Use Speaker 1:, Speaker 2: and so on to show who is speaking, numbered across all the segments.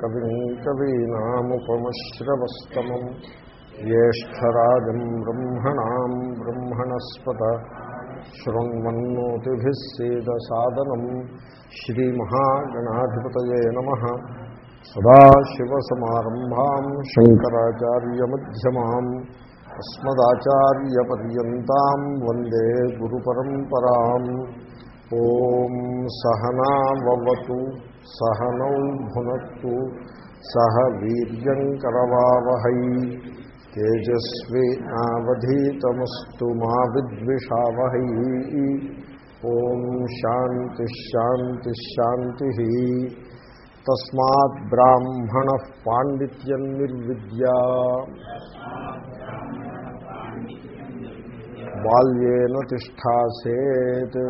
Speaker 1: కవిం కవీనాముపమశ్రవస్తమం జ్యేష్టరాజం బ్రహ్మణా బ్రహ్మణస్పత. శృణ్వన్నోతిభిः సేదసాదనం శ్రీమహాగణాధిపతయే నమ. సదాశివసమారంభాం శంకరాచార్యమ్యమాం అస్మదాచార్యపర్యంతం వందే గురు పరంపరా ఓం సహనావతు సహనౌ భునత్తు సహ వీర్యంకరవావహై తేజస్వి నావధీతమస్తు మా విద్విషావహై. ఓం శాంతిశాంతిశాంతి తస్మాత్ బ్రాహ్మణ పాండిత్యం నిర్విద్యా. బాల్యేన తిష్టాసేత్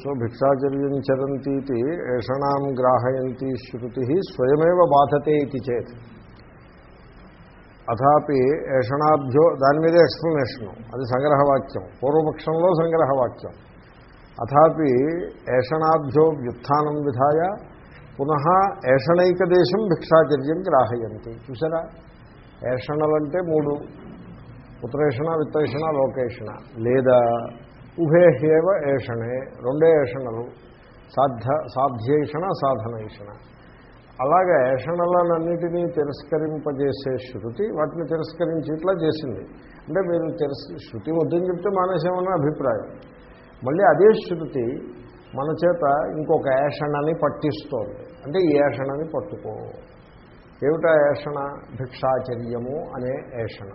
Speaker 1: సో భిక్షాచర్యం చరంతీతి ఏషణాం గ్రాహయంతి శృతి స్వయమేవ బాధతే ఇది చేత్. అథాపి ఏషణాభ్యో దాని మీదే ఎక్స్ప్లెనేషను అది సంగ్రహవాక్యం పూర్వపక్షంలో సంగ్రహవాక్యం. అథాపి ఏషణాభ్యో వ్యుత్నం విధాయ పునః ఏషణైకదేశం భిక్షాచర్యం గ్రాహయంతి. చూసారా? ఏషణలంటే మూడు ఉత్తరేషణ విత్తేషణ లోకేషణ. లేదా ఉభేహేవ ఏషణే రెండే ఏషణలు సాధ్య సాధ్యేషణ సాధనైషణ. అలాగే ఏషణలన్నిటినీ తిరస్కరింపజేసే శృతి వాటిని తిరస్కరించి ఇట్లా చేసింది. అంటే మీరు తిరస్ శృతి వద్దని చెప్తే మానేసేమన్న అభిప్రాయం. మళ్ళీ అదే శృతి మన చేత ఇంకొక ఏషణని పట్టిస్తోంది. అంటే ఈ ఏషణని పట్టుకో. ఏమిటా ఏషణ? భిక్షాచర్యము అనే ఏషణ.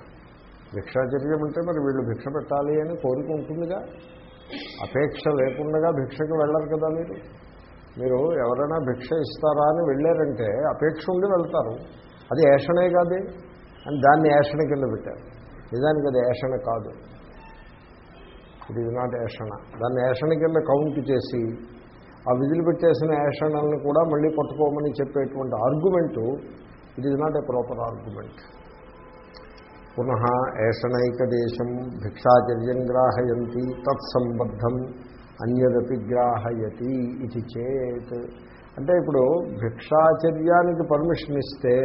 Speaker 1: భిక్షాచర్యం అంటే మరి వీళ్ళు భిక్ష పెట్టాలి అని కోరిక ఉంటుందిగా? అపేక్ష లేకుండా భిక్షకు వెళ్ళరు కదా మీరు? మీరు ఎవరైనా భిక్ష ఇస్తారా అని వెళ్ళారంటే అపేక్ష ఉండి వెళ్తారు. అది ఏషణే కాదు? అని దాన్ని ఏషణ కింద పెట్టారు. నిజానికి అది ఏషణ కాదు. ఇట్ ఈజ్ నాట్ ఏషణ దాన్ని ఏషణ కింద కౌంట్ చేసి ఆ విధులు పెట్టేసిన ఏషణలను కూడా మళ్ళీ పట్టుకోమని చెప్పేటువంటి argument it is not a proper argument పునః ఏషణైకదేశం భిక్షాచర్యం గ్రాహయంతి తత్సంబద్ధం అన్యదపి గ్రాహయతి ఇది చేత్. అంటే ఇప్పుడు భిక్షాచర్యానికి పర్మిషన్ ఇస్తే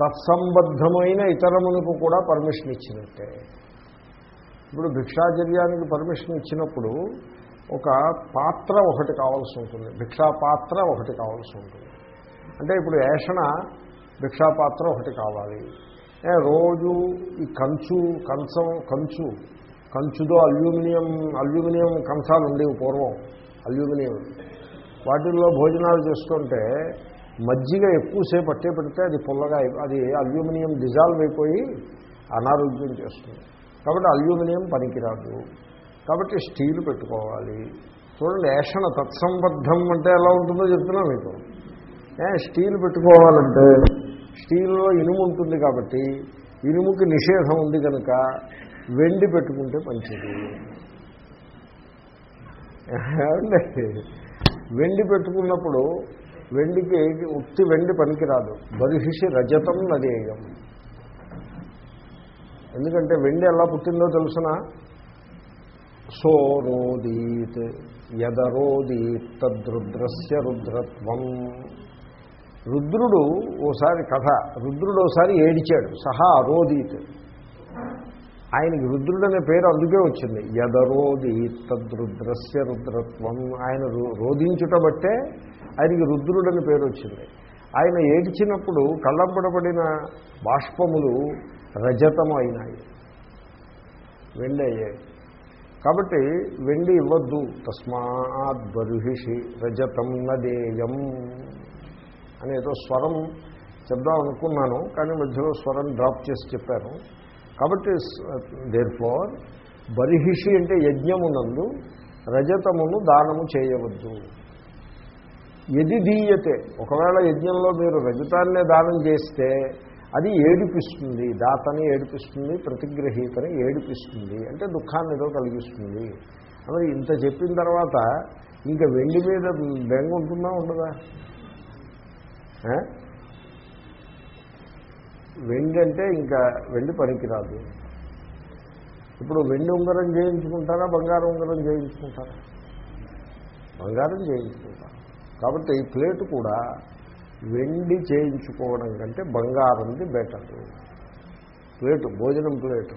Speaker 1: తత్సంబద్ధమైన ఇతరములకు కూడా పర్మిషన్ ఇచ్చినట్టే. ఇప్పుడు భిక్షాచర్యానికి పర్మిషన్ ఇచ్చినప్పుడు ఒక పాత్ర ఒకటి కావాల్సి ఉంటుంది భిక్షా పాత్ర ఒకటి కావాల్సి ఉంటుంది. అంటే ఇప్పుడు ఏషణ భిక్షాపాత్ర ఒకటి కావాలి. రోజు ఈ కంచు కంచం కంచు కంచుదో అల్యూమినియం అల్యూమినియం కంచాలు ఉండేవి పూర్వం అల్యూమినియం. వాటిల్లో భోజనాలు చేస్తుంటే మజ్జిగ ఎక్కువసేపు పట్టే పెడితే అది పుల్లగా అది అల్యూమినియం డిజాల్వ్ అయిపోయి అనారోగ్యం చేస్తుంది. కాబట్టి అల్యూమినియం పనికిరాదు. కాబట్టి స్టీల్ పెట్టుకోవాలి. చూడండి ఏషణ తత్సంబద్ధం అంటే ఎలా ఉంటుందో చెప్తున్నా మీకు. స్టీల్ పెట్టుకోవాలంటే స్టీల్లో ఇనుము ఉంటుంది కాబట్టి ఇనుముకి నిషేధం ఉంది కనుక వెండి పెట్టుకుంటే మంచిది. వెండి పెట్టుకున్నప్పుడు వెండికి ఉత్తి వెండి పనికిరాదు. బరిహిషి రజతం నదేయం. ఎందుకంటే వెండి ఎలా పుట్టిందో తెలుసిన? సోరోదీత్ యదరోదీత్ తద్రుద్రస్య రుద్రత్వం. రుద్రుడు ఓసారి కథ. రుద్రుడు ఓసారి ఏడిచాడు. సహా అరోదీత్. ఆయనకి రుద్రుడు అనే పేరు అందుకే వచ్చింది. యదరోది తద్రుద్రస్య రుద్రత్వం. ఆయన రోధించుట బట్టే ఆయనకి రుద్రుడు అని పేరు వచ్చింది. ఆయన ఏడ్చినప్పుడు కళ్ళంపడబడిన బాష్పములు రజతం అయినాయి వెండి అయ్యాయి కాబట్టి వెండి ఇవ్వద్దు. తస్మాత్ బరుహిషి రజతం నదేయం. అని ఏదో స్వరం చెప్దాం అనుకున్నాను కానీ మధ్యలో స్వరం డ్రాప్ చేసి చెప్పాను. కాబట్టి దేర్ ఫోర్ బరిహిషి అంటే యజ్ఞమునందు రజతమును దానము చేయవద్దు. ఎది దీయతే ఒకవేళ యజ్ఞంలో మీరు రజతాన్నే దానం చేస్తే అది ఏడిపిస్తుంది. దాతని ఏడిపిస్తుంది ప్రతిగ్రహీతని ఏడిపిస్తుంది. అంటే దుఃఖాన్ని ఏదో కలిగిస్తుంది. మరి ఇంత చెప్పిన తర్వాత ఇంకా వెండి మీద బెంగ ఉంటుందా ఉండదా? వెండి అంటే ఇంకా వెండి పనికిరాదు. ఇప్పుడు వెండి ఉంగరం చేయించుకుంటారా బంగారం ఉంగరం చేయించుకుంటారా? బంగారం చేయించుకుంటారు. కాబట్టి ఈ ప్లేట్ కూడా వెండి చేయించుకోవడం కంటే బంగారంది బెటర్. ప్లేటు భోజనం ప్లేటు.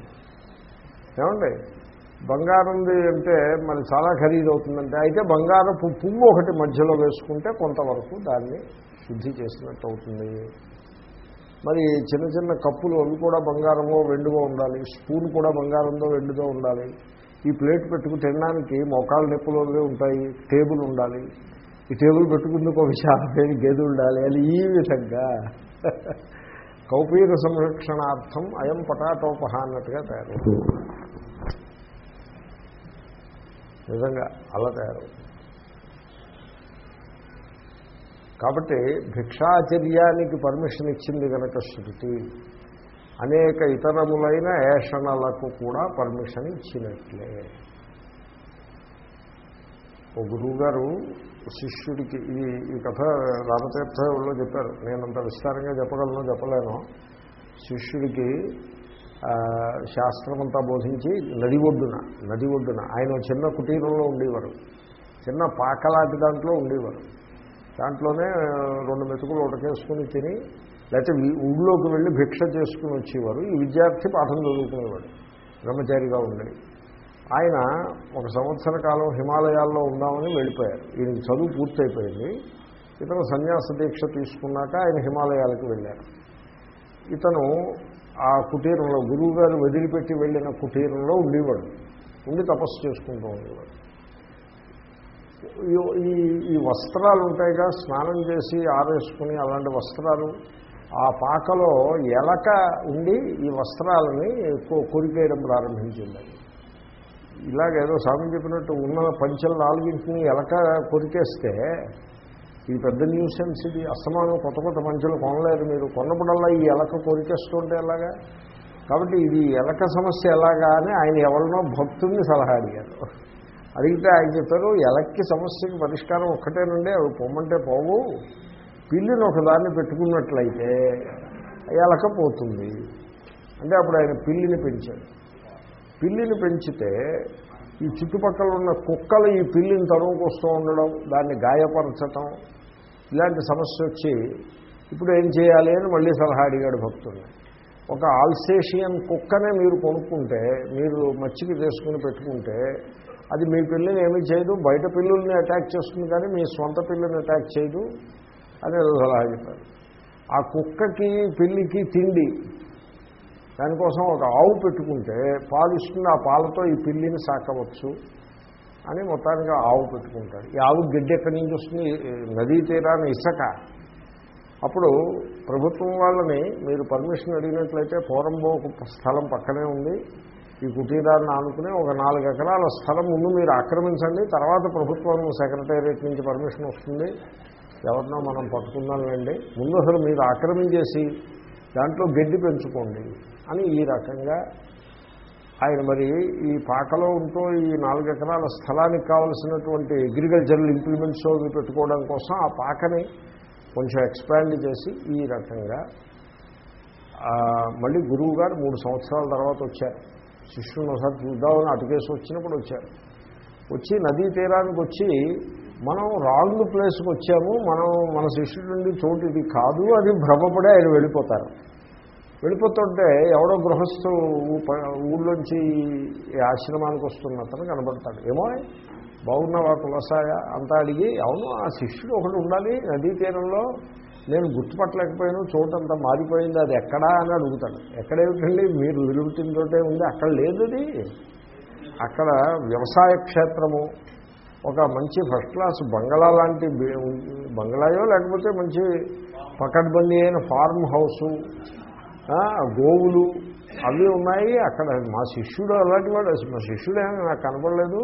Speaker 1: ఏమండి? బంగారంది అంటే మరి చాలా ఖరీదవుతుందంటే అయితే బంగారపు పువ్వు ఒకటి మధ్యలో వేసుకుంటే కొంతవరకు దాన్ని శుద్ధి చేసినట్టు అవుతుంది మరి చిన్న చిన్న కప్పులు అవి కూడా బంగారమో వెండుగా ఉండాలి స్పూన్ కూడా బంగారంతో వెండుతో ఉండాలి. ఈ ప్లేట్ పెట్టుకు తినడానికి మోకాళ్ళ నొప్పులు ఉంటాయి టేబుల్ ఉండాలి. ఈ టేబుల్ పెట్టుకుందుకు ఒక విశాలమైన గది ఉండాలి అది ఈ విధంగా. కౌపీర సంరక్షణార్థం అయం పటాటోపహ అన్నట్టుగా తయారు నిజంగా అలా తయారు కాబట్టి భిక్షాచర్యానికి పర్మిషన్ ఇచ్చింది కనుక శృతి అనేక ఇతరములైన ఏషణలకు కూడా పర్మిషన్ ఇచ్చినట్లే. ఓ గురువుగారు శిష్యుడికి ఈ ఈ కథ రామతీర్థంలో చెప్పారు. నేనంత విస్తారంగా చెప్పగలను చెప్పలేను. శిష్యుడికి శాస్త్రమంతా బోధించి నది ఒడ్డున నది ఒడ్డున. ఆయన చిన్న కుటీరంలో ఉండేవారు. చిన్న పాకలాంటి దాంట్లో ఉండేవారు. దాంట్లోనే రెండు మెతుకులు ఉడకేసుకుని తిని లేకపోతే ఊళ్ళోకి వెళ్ళి భిక్ష చేసుకుని వచ్చేవారు. ఈ విద్యార్థి పాఠం చదువుకునేవాడు బ్రహ్మచారిగా ఉండేది. ఆయన ఒక సంవత్సర కాలం హిమాలయాల్లో ఉందామని వెళ్ళిపోయారు. ఈయనకి చదువు పూర్తయిపోయింది. ఇతను సన్యాస దీక్ష తీసుకున్నాక ఆయన హిమాలయాలకు వెళ్ళారు. ఇతను ఆ కుటీరంలో గురువు గారు వదిలిపెట్టి వెళ్ళిన కుటీరంలో ఉండేవాడు. ఉండి తపస్సు చేసుకుంటూ ఉండేవాడు. ఈ- ఈ వస్త్రాలు ఉంటాయిగా స్నానం చేసి ఆరేసుకుని అలాంటి వస్త్రాలు ఆ పాకలో ఎలక ఉండి ఈ వస్త్రాలని కొరికేయడం ప్రారంభించింది. ఇలాగేదో స్వామి చెప్పినట్టు ఉన్న పంచలు నాలుగింటిని ఎలక కొరికేస్తే ఇది పెద్ద న్యూసెన్స్ ఇది అస్తమానం కొత్త కొత్త పంచలు కొనలేరు మీరు. కొన్నప్పుడల్లా ఈ ఎలక కొరికేస్తుంటే ఎలాగా? కాబట్టి ఇది ఎలక సమస్య ఎలాగా అని ఆయన ఎవరినో భక్తుల్ని సలహా అడిగారు. అడిగితే ఆయన చెప్పారు ఎలక్కి సమస్యకి పరిష్కారం ఒక్కటేనండి అవి పొమ్మంటే పోవు. పిల్లిని ఒకదాన్ని పెట్టుకున్నట్లయితే ఎలక పోతుంది. అంటే అప్పుడు ఆయన పిల్లిని పెంచాడు. పిల్లిని పెంచితే ఈ చుట్టుపక్కల ఉన్న కుక్కలు ఈ పిల్లిని తరువుకొస్తూ ఉండడం దాన్ని గాయపరచటం ఇలాంటి సమస్య వచ్చి ఇప్పుడు ఏం చేయాలి అని మళ్ళీ సలహా అడిగాడు భక్తుడిని ఒక ఆల్సేషియన్ కుక్కనే మీరు కొనుక్కుంటే మీరు మచ్చికి చేసుకుని పెట్టుకుంటే అది మీ పిల్లని ఏమీ చేయదు బయట పిల్లుల్ని అటాక్ చేస్తుంది కానీ మీ సొంత పిల్లని అటాక్ చేయదు అని ఏదో సలహా చెప్పారు. ఆ కుక్కకి పిల్లికి తిండి దానికోసం ఒక ఆవు పెట్టుకుంటే పాలు ఇస్తుంది ఆ పాలతో ఈ పిల్లిని సాకవచ్చు అని మొత్తానికి ఆవు పెట్టుకుంటారు. ఈ ఆవు గిడ్డ ఎక్కడి నుంచి వస్తుంది? నదీ తీరాన్ని ఇసక. అప్పుడు ప్రభుత్వం వాళ్ళని మీరు పర్మిషన్ అడిగినట్లయితే పోరంబో స్థలం పక్కనే ఉంది. ఈ కుటీరాన్ని ఆనుకుని ఒక నాలుగు ఎకరాల స్థలం ముందు మీరు ఆక్రమించండి తర్వాత ప్రభుత్వం సెక్రటేరియట్ నుంచి పర్మిషన్ వస్తుంది. ఎవరినో మనం పట్టుకుందాంలేండి ముందు అసలు మీరు ఆక్రమించేసి దాంట్లో గడ్డి పెంచుకోండి అని ఈ రకంగా ఆయన మరి ఈ పాకలో ఉంటూ ఈ నాలుగు ఎకరాల స్థలానికి కావలసినటువంటి అగ్రికల్చరల్ ఇంప్లిమెంట్స్ అవి పెట్టుకోవడం కోసం ఆ పాకని కొంచెం ఎక్స్పాండ్ చేసి ఈ రకంగా మళ్ళీ గురువు గారు మూడు సంవత్సరాల తర్వాత వచ్చారు. శిష్యుని ఒకసారి చూద్దామని అటుకేసి వచ్చినప్పుడు వచ్చారు. వచ్చి నదీ తీరానికి వచ్చి మనం రాంగ్ ప్లేస్కి వచ్చాము మనం మన శిష్యుడి నుండి చోటు ఇది కాదు అని భ్రమపడే ఆయన వెళ్ళిపోతారు. వెళ్ళిపోతుంటే ఎవడో గృహస్థు ప- ఊళ్ళోంచి ఈ ఆశ్రమానికి వస్తున్న అతను కనబడతాడు. ఏమో బాగున్నావా కులసాయ? అంతా అడిగి అవును ఆ శిష్యుడు ఒకటి ఉండాలి నదీ తీరంలో. నేను గుర్తుపట్టలేకపోయాను చోటంతా మారిపోయింది అది ఎక్కడా అని అడుగుతాడు. ఎక్కడేమిటండి మీరు విలుపుతుంటోటే ఉంది అక్కడ లేదు అది అక్కడ వ్యవసాయ క్షేత్రము ఒక మంచి ఫస్ట్ క్లాస్ బంగ్లా లాంటి బంగ్లాయో లేకపోతే మంచి పకడ్బందీ అయిన ఫార్మ్ హౌసు గోవులు అవి ఉన్నాయి. అక్కడ మా శిష్యుడు అలాంటి వాడు మా శిష్యుడు నాకు కనపడలేదు.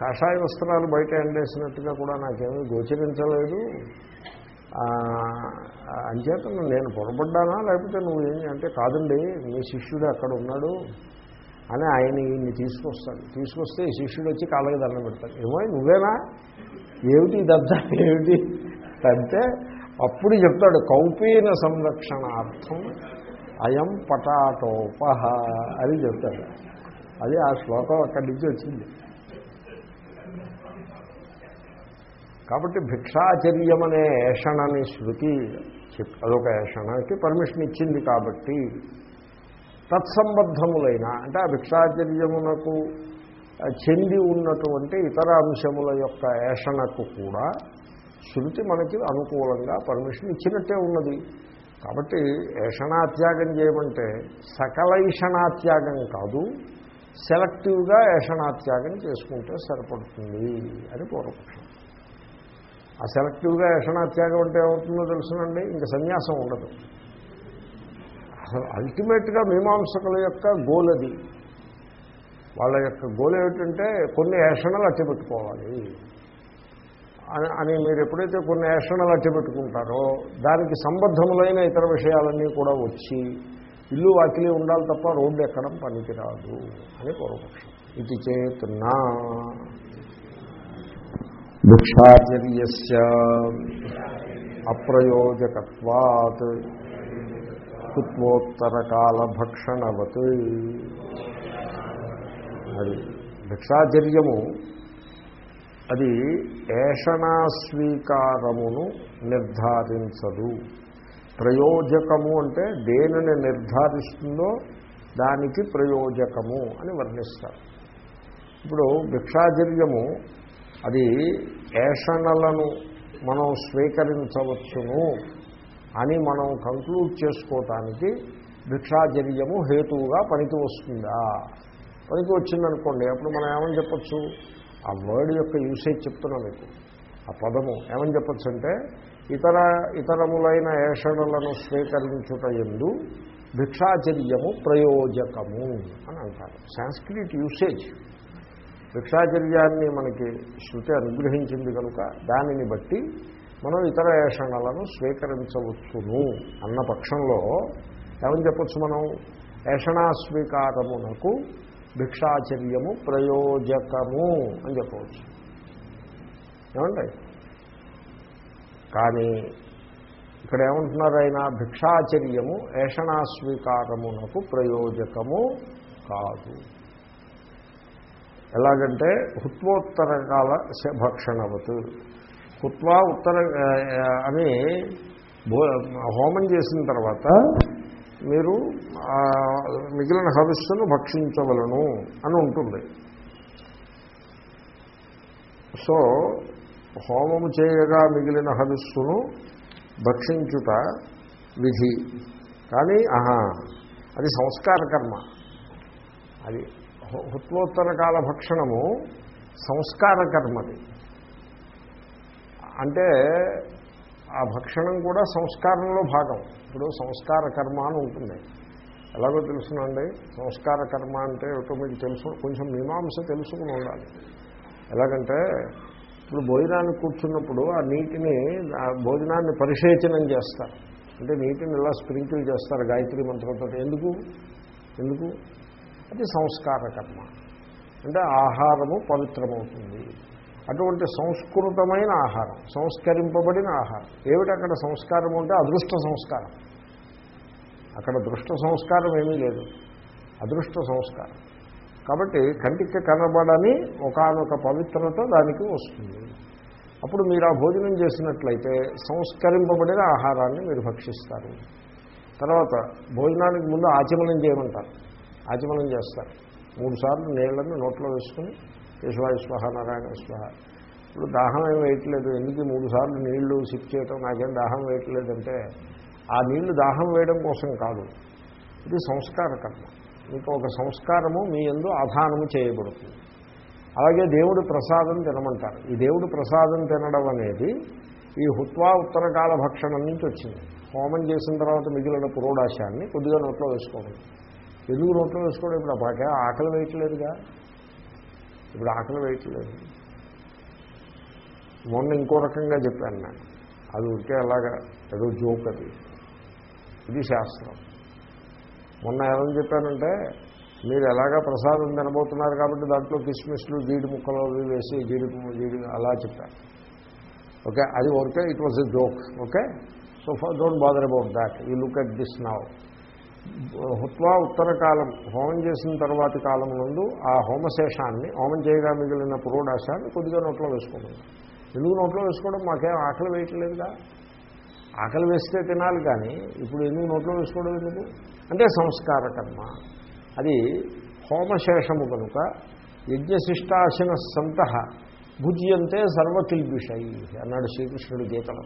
Speaker 1: కాషాయ వస్త్రాలు బయట ఎండేసినట్టుగా కూడా నాకేమీ గోచరించలేదు. అంచేత నేను పొరపడ్డానా? లేకపోతే నువ్వు ఏం అంటే కాదండి మీ శిష్యుడు అక్కడ ఉన్నాడు అని ఆయన ఈయన్ని తీసుకొస్తాడు. తీసుకొస్తే ఈ శిష్యుడు వచ్చి కాళ్ళకి దండం పెడతాడు. ఏమో నువ్వేనా? ఏమిటి దద్దా ఏమిటి? అంటే అప్పుడు చెప్తాడు కౌపీన సంరక్షణార్థం అయం పటాటోపహ అని చెప్తాడు. అది ఆ శ్లోకం అక్కడి నుంచి వచ్చింది. కాబట్టి భిక్షాచర్యం అనే ఏషణని శృతి అదొక ఏషణకి పర్మిషన్ ఇచ్చింది కాబట్టి తత్సంబద్ధములైన అంటే ఆ భిక్షాచర్యమునకు చెంది ఉన్నటువంటి ఇతర అంశముల యొక్క ఏషణకు కూడా శృతి మనకి అనుకూలంగా పర్మిషన్ ఇచ్చినట్టే ఉన్నది. కాబట్టి ఏషణాత్యాగం చేయమంటే సకలైషణాత్యాగం కాదు సెలెక్టివ్గా ఏషణాత్యాగం చేసుకుంటే సరిపడుతుంది అని పూర్వపక్షం. ఆ సెలెక్టివ్గా యక్షణాత్యాగం అంటే ఏమవుతుందో తెలుసునండి ఇంకా సన్యాసం ఉండదు. అసలు అల్టిమేట్గా మీమాంసకుల యొక్క గోల్ అది. వాళ్ళ యొక్క గోల్ ఏమిటంటే కొన్ని ఏషణలు అట్టబెట్టుకోవాలి అని అని మీరు ఎప్పుడైతే కొన్ని ఏషణలు అట్టబెట్టుకుంటారో దానికి సంబద్ధములైన ఇతర విషయాలన్నీ కూడా వచ్చి ఇల్లు వాకిలి ఉండాలి తప్ప రోడ్డు ఎక్కడం పనికిరాదు అని పూర్వపక్షం. ఇది చేతున్నా. భిక్షాచర్య అప్రయోజకత్వాత్ కుత్వోత్తరకాలభక్షణవత్. అది భిక్షాచర్యము అది ఏషణా స్వీకారమును నిర్ధారించదు. ప్రయోజకము అంటే దేనిని నిర్ధారిస్తుందో దానికి ప్రయోజకము అని వర్ణిస్తారు. ఇప్పుడు భిక్షాచర్యము అది ఏషణలను మనం స్వీకరించవచ్చును అని మనం కంక్లూడ్ చేసుకోవటానికి భిక్షాచర్యము హేతువుగా పనికి వస్తుందా? పనికి వచ్చిందనుకోండి అప్పుడు మనం ఏమని చెప్పచ్చు? ఆ వర్డ్ యొక్క యూసేజ్ చెప్తున్నా మీకు. ఆ పదము ఏమని చెప్పచ్చు అంటే ఇతర ఇతరములైన ఏషణలను స్వీకరించుట ఎందు భిక్షాచర్యము ప్రయోజకము అని అంటారు. సాంస్క్రిట్ యూసేజ్ భిక్షాచర్యాన్ని మనకి శృతి అనుగ్రహించింది కనుక దానిని బట్టి మనం ఇతర ఏషణలను స్వీకరించవచ్చును అన్న పక్షంలో ఏమని చెప్పచ్చు మనం? ఏషణాస్వీకారమునకు భిక్షాచర్యము ప్రయోజకము అని చెప్పవచ్చు. ఏమండి? కానీ ఇక్కడ ఏమంటున్నారు ఆయన? భిక్షాచర్యము ఏషణాస్వీకారమునకు ప్రయోజకము కాదు. ఎలాగంటే హుత్వోత్తర కాల భక్షణవత్. హుత్వా ఉత్తర అని భో హోమం చేసిన తర్వాత మీరు మిగిలిన హవిస్సును భక్షించవలను అని ఉంటుంది. సో హోమము చేయగా మిగిలిన హవిస్సును భక్షించుట విధి. కానీ ఆహా అది సంస్కార కర్మ. అది హుత్వోత్తర కాల భక్షణము సంస్కార కర్మది. అంటే ఆ భక్షణం కూడా సంస్కారంలో భాగం. ఇప్పుడు సంస్కార కర్మ అని ఉంటుంది. ఎలాగో తెలుసునండి? సంస్కార కర్మ అంటే ఏమిటో మీకు తెలుసు కొంచెం మీమాంస తెలుసుకుని ఉండాలి. ఎలాగంటే ఇప్పుడు భోజనానికి కూర్చున్నప్పుడు ఆ నీటిని ఆ భోజనాన్ని పరిశేచనం చేస్తారు. అంటే నీటిని ఇలా స్ప్రింకిల్ చేస్తారు గాయత్రి మంత్రంతో ఎందుకు? ఎందుకు? అది సంస్కార కర్మ. అంటే ఆహారము పవిత్రమవుతుంది. అటువంటి సంస్కృతమైన ఆహారం సంస్కరింపబడిన ఆహారం. ఏమిటి అక్కడ సంస్కారం అంటే అదృష్ట సంస్కారం. అక్కడ దృష్ట సంస్కారం ఏమీ లేదు. అదృష్ట సంస్కారం. కాబట్టి కంటికి కనబడని ఒకనొక పవిత్రత దానికి వస్తుంది. అప్పుడు మీరు ఆ భోజనం చేసినట్లయితే సంస్కరింపబడిన ఆహారాన్ని మీరు భక్షిస్తారు. తర్వాత భోజనానికి ముందు ఆచమనం చేయమంటారు. ఆచమనం చేస్తారు. మూడు సార్లు నీళ్ళను నోట్లో వేసుకుని కేశవాయ స్వహ నారాయణ స్వహ. ఇప్పుడు దాహం ఏం వేయట్లేదు. ఎందుకు మూడు సార్లు నీళ్ళు సిప్ చేయటం? నాకేం దాహం వేయట్లేదంటే ఆ నీళ్ళు దాహం వేయడం కోసం కాదు. ఇది సంస్కార కర్మ. మీకు ఒక సంస్కారము మీ ఎందు ఆధానము చేయబడుతుంది. అలాగే దేవుడు ప్రసాదం తినమంటారు. ఈ దేవుడు ప్రసాదం తినడం అనేది ఈ హుత్వా ఉత్తరకాల భక్షణం నుంచి వచ్చింది. హోమం చేసిన తర్వాత మిగిలిన పురోడాశాన్ని కొద్దిగా నోట్లో వేసుకోవాలి. ఎందుకు నోట్లో వేసుకోవడం ఇప్పుడు అప్పటికే ఆకలి వేయట్లేదుగా. ఇప్పుడు ఆకలి వేయట్లేదు. మొన్న ఇంకో రకంగా చెప్పాను నేను. అది ఉంటే అలాగా ఏదో జోక్ అది. ఇది శాస్త్రం. మొన్న ఏమని చెప్పానంటే మీరు ఎలాగా ప్రసాదం తినబోతున్నారు కాబట్టి దాంట్లో కిస్మిస్లు జీడి ముక్కలు వేసి జీడి జీడి అలా చెప్పారు ఓకే? అది okay it was a joke okay? So for don't bother about that you look at this now హుత్వా ఉత్తర కాలం హోమం చేసిన తర్వాతి కాలం నుండి ఆ హోమశేషాన్ని హోమం చేయగా మిగిలిన పురోడాశాన్ని కొద్దిగా నోట్లో వేసుకోమన్నారు ఎందుకు నోట్లో వేసుకోవడం? మాకేం ఆకలి వేయట్లేదుగా? ఆకలి వేస్తే తినాలి కానీ ఇప్పుడు ఎందుకు నోట్లో వేసుకోవడం ఎందుకు? అంటే సంస్కార కర్మ. అది హోమశేషము కనుక యజ్ఞశిష్టాశన సంత భుజ్యంతే సర్వకిల్బిషై అన్నాడు శ్రీకృష్ణుడి గీతలో.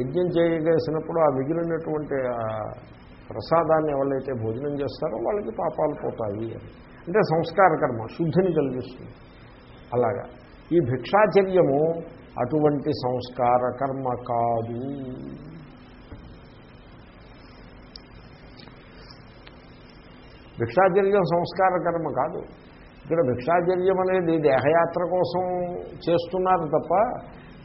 Speaker 1: యజ్ఞం చేయగేసినప్పుడు ఆ మిగిలినటువంటి ప్రసాదాన్ని ఎవరైతే భోజనం చేస్తారో వాళ్ళకి పాపాలు పోతాయి అని. అంటే సంస్కార కర్మ శుద్ధిని కలిగిస్తుంది. అలాగా. ఈ భిక్షాచర్యము అటువంటి సంస్కార కర్మ కాదు. భిక్షాచర్యం సంస్కార కర్మ కాదు. ఇక్కడ భిక్షాచర్యం అనేది దేహయాత్ర కోసం చేస్తున్నారు తప్ప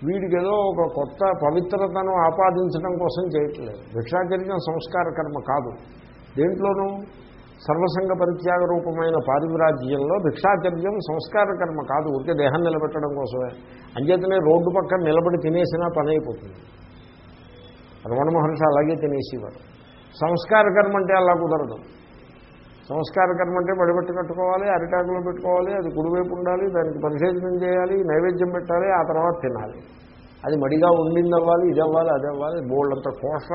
Speaker 1: వీడికి ఏదో ఒక కొత్త పవిత్రతను ఆపాదించడం కోసం చేయట్లేదు. భిక్షాచర్యం సంస్కార కర్మ కాదు. దేంట్లోనూ సర్వసంగ పరిత్యాగ రూపమైన పారివిరాజ్యంలో భిక్షాచర్యం సంస్కార కర్మ కాదు. ఊరికే దేహం నిలబెట్టడం కోసమే. అంచేతనే రోడ్డు పక్కన నిలబడి తినేసినా పని అయిపోతుంది రమణ మహర్షి అలాగే తినేసేవారు. సంస్కార కర్మ అంటే అలా కుదరదు. సంస్కార కర్మ అంటే బడిబెట్టి కట్టుకోవాలి అరిటాకులో పెట్టుకోవాలి అది కుడివైపు ఉండాలి దానికి పరిశోధనం చేయాలి నైవేద్యం పెట్టాలి ఆ తర్వాత తినాలి. అది మడిగా ఉండింది అవ్వాలి ఇది అవ్వాలి అది అవ్వాలి బోళ్ళంత కోష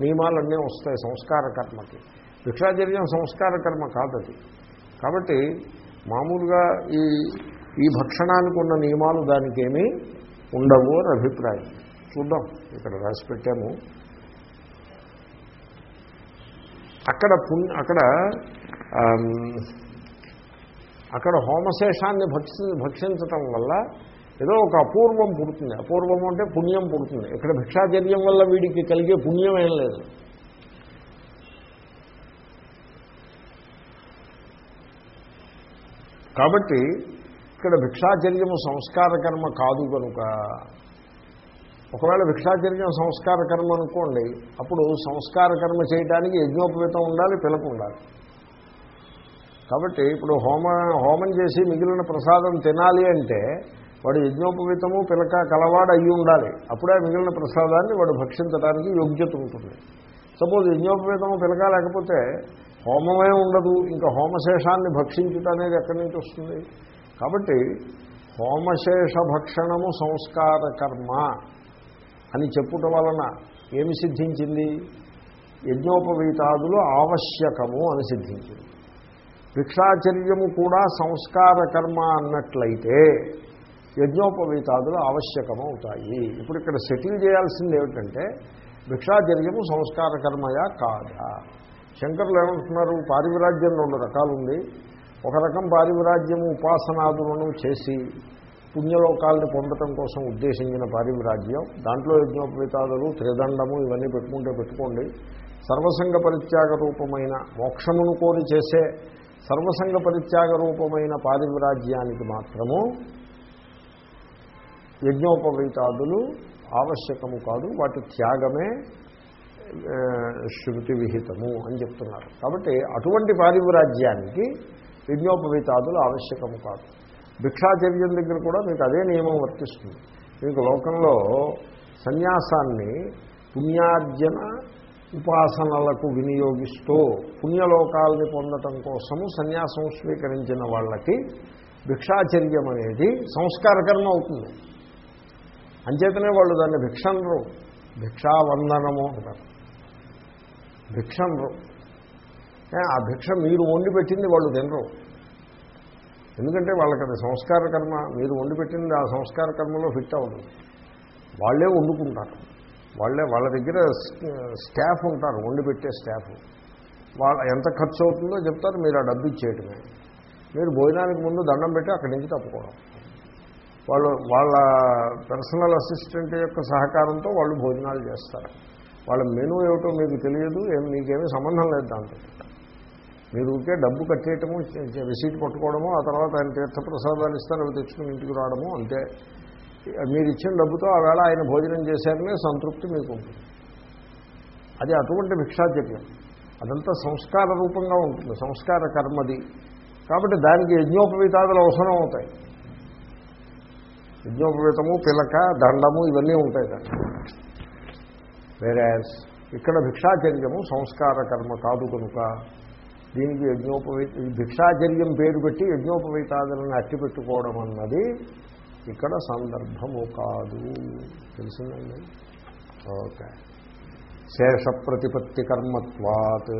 Speaker 1: నియమాలన్నీ వస్తాయి సంస్కార కర్మకి. భిక్షాచర్యం సంస్కార కర్మ కాదు అది. కాబట్టి మామూలుగా ఈ ఈ భక్షణానికి ఉన్న నియమాలు దానికి ఏమీ ఉండవు అని అభిప్రాయం. చూద్దాం ఇక్కడ రాసి పెట్టాము. అక్కడ పుణ్య అక్కడ అక్కడ హోమశేషాన్ని భక్షి భక్షించటం వల్ల ఏదో ఒక అపూర్వం పుడుతుంది. అపూర్వం అంటే పుణ్యం పుడుతుంది. ఇక్కడ భిక్షాచర్యం వల్ల వీడికి కలిగే పుణ్యం ఏం లేదు. కాబట్టి ఇక్కడ భిక్షాచర్యము సంస్కార కర్మ కాదు కనుక ఒకవేళ భిక్షాచర్యం సంస్కార కర్మ అనుకోండి అప్పుడు సంస్కార కర్మ చేయడానికి యజ్ఞోపవీతం ఉండాలి పిలకు ఉండాలి. కాబట్టి ఇప్పుడు హోమ హోమం చేసి మిగిలిన ప్రసాదం తినాలి అంటే వాడు యజ్ఞోపవీతము పిలక కలవాడు అయ్యి ఉండాలి. అప్పుడే మిగిలిన ప్రసాదాన్ని వాడు భక్షించడానికి యోగ్యత ఉంటుంది. సపోజ్ యజ్ఞోపవీతము పిలక లేకపోతే హోమమే ఉండదు. ఇంకా హోమశేషాన్ని భక్షించుట అనేది ఎక్కడి నుంచి వస్తుంది? కాబట్టి హోమశేష భక్షణము సంస్కార కర్మ అని చెప్పుట వలన ఏమి సిద్ధించింది? యజ్ఞోపవీతాదులు ఆవశ్యకము అని సిద్ధించింది. భిక్షాచర్యము కూడా సంస్కార కర్మ అన్నట్లయితే యజ్ఞోపవీతాదులు ఆవశ్యకమవుతాయి. ఇప్పుడు ఇక్కడ సెటిల్ చేయాల్సింది ఏమిటంటే భిక్షాచర్యము సంస్కార కర్మయా కాదా? శంకరులు ఏమంటున్నారు? పారివిరాజ్యం రెండు రకాలు ఉంది ఒక రకం పారివిరాజ్యము ఉపాసనాదులను చేసి పుణ్యలోకాలను పొందటం కోసం ఉద్దేశించిన పారివిరాజ్యం. దాంట్లో యజ్ఞోపేతాదులు త్రిదండము ఇవన్నీ పెట్టుకుంటే పెట్టుకోండి. సర్వసంగ పరిత్యాగ రూపమైన మోక్షమును కోరి చేసే సర్వసంగ పరిత్యాగ రూపమైన పారివ్రాజ్యానికి మాత్రము యజ్ఞోపవీతాదులు ఆవశ్యకము కాదు వాటి త్యాగమే శృతి విహితము అని చెప్తున్నారు. కాబట్టి అటువంటి పారివ్రాజ్యానికి యజ్ఞోపవీతాదులు ఆవశ్యకము కాదు. భిక్షాచర్యం దగ్గర కూడా మీకు అదే నియమం వర్తిస్తుంది. మీకు లోకంలో సన్యాసాన్ని పుణ్యార్జన ఉపాసనలకు వినియోగిస్తూ పుణ్యలోకాలని పొందటం కోసము సన్యాసం స్వీకరించిన వాళ్ళకి భిక్షాచర్యం అనేది సంస్కారకరణ అవుతుంది. అంచేతనే వాళ్ళు దాన్ని భిక్షనరు. భిక్షావందనము అంటారు. భిక్షనరు. ఆ భిక్ష మీరు వండి పెట్టింది వాళ్ళు తినరు. ఎందుకంటే వాళ్ళకి అది సంస్కార కర్మ మీరు వండి పెట్టింది ఆ సంస్కార కర్మలో ఫిట్ అవ్వదు. వాళ్ళే వండుకుంటారు. వాళ్ళే వాళ్ళ దగ్గర స్టాఫ్ ఉంటారు వండి పెట్టే స్టాఫ్. వాళ్ళ ఎంత ఖర్చు అవుతుందో చెప్తారు మీరు ఆ డబ్బు ఇచ్చేయటమే. మీరు భోజనానికి ముందు దండం పెట్టి అక్కడి నుంచి తప్పుకోవడం. వాళ్ళు వాళ్ళ పర్సనల్ అసిస్టెంట్ యొక్క సహకారంతో వాళ్ళు భోజనాలు చేస్తారు. వాళ్ళ మెనూ ఏమిటో మీకు తెలియదు ఏం మీకేమీ సంబంధం లేదు దాంతో మీరు ఊరికే డబ్బు కట్టేయటము రిసీట్ పట్టుకోవడము ఆ తర్వాత ఆయన తీర్థప్రసాదాలు ఇస్తారు అవి తెచ్చుకుని ఇంటికి రావడము అంతే. మీరు ఇచ్చిన డబ్బుతో ఆవేళ ఆయన భోజనం చేశారనే సంతృప్తి మీకు ఉంటుంది. అది అటువంటి భిక్షాచర్యం అదంతా సంస్కార రూపంగా ఉంటుంది సంస్కార కర్మది. కాబట్టి దానికి యజ్ఞోపవీతాదులు అవసరం అవుతాయి. యజ్ఞోపవీతము పిలక దండము ఇవన్నీ ఉంటాయి దాన్ని వేరే ఇక్కడ భిక్షాచర్యము సంస్కార కర్మ కాదు కనుక దీనికి యజ్ఞోపవీ భిక్షాచర్యం పేరు పెట్టి యజ్ఞోపవీతాదులను అట్టి పెట్టుకోవడం అన్నది ఇక్కడ సందర్భము కాదు తెలిసిందండి? ఓకే. శేష ప్రతిపత్తి కర్మత్వాత్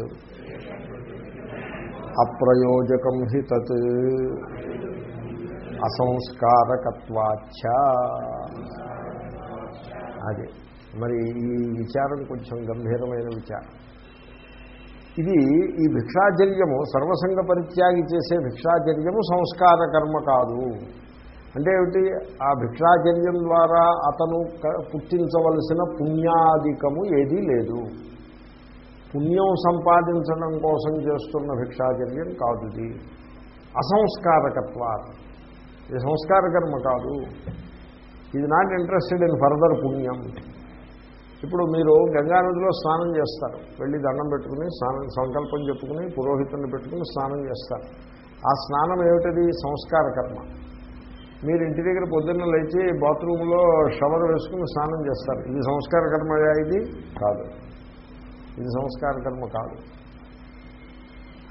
Speaker 1: అప్రయోజకం హి తత్ అసంస్కారకత్వాచ్చ అది. మరి ఈ విచారం కొంచెం గంభీరమైన విచారం. ఇది ఈ భిక్షాచర్యము సర్వసంగ పరిత్యాగి చేసే భిక్షాచర్యము సంస్కార కర్మ కాదు. అంటే ఏమిటి? ఆ భిక్షాచర్యం ద్వారా అతను పుట్టించవలసిన పుణ్యాధికము ఏదీ లేదు. పుణ్యం సంపాదించడం కోసం చేస్తున్న భిక్షాచర్యం కాదు ఇది అసంస్కారకత్వ ఇది సంస్కార కర్మ కాదు. ఇది నాట్ ఇంట్రెస్టెడ్ ఇన్ ఫర్దర్ పుణ్యం. ఇప్పుడు మీరు గంగానదిలో స్నానం చేస్తారు. వెళ్ళి దండం పెట్టుకుని స్నానం సంకల్పం చెప్పుకుని పురోహితుని పెట్టుకుని స్నానం చేస్తారు. ఆ స్నానం ఏమిటది? సంస్కార కర్మ. మీరు ఇంటి దగ్గర పొద్దున్న లేచి బాత్రూంలో షవర్ వేసుకుని స్నానం చేస్తారు. ఇది సంస్కార కర్మయా ఇది? కాదు. ఇది సంస్కార కర్మ కాదు.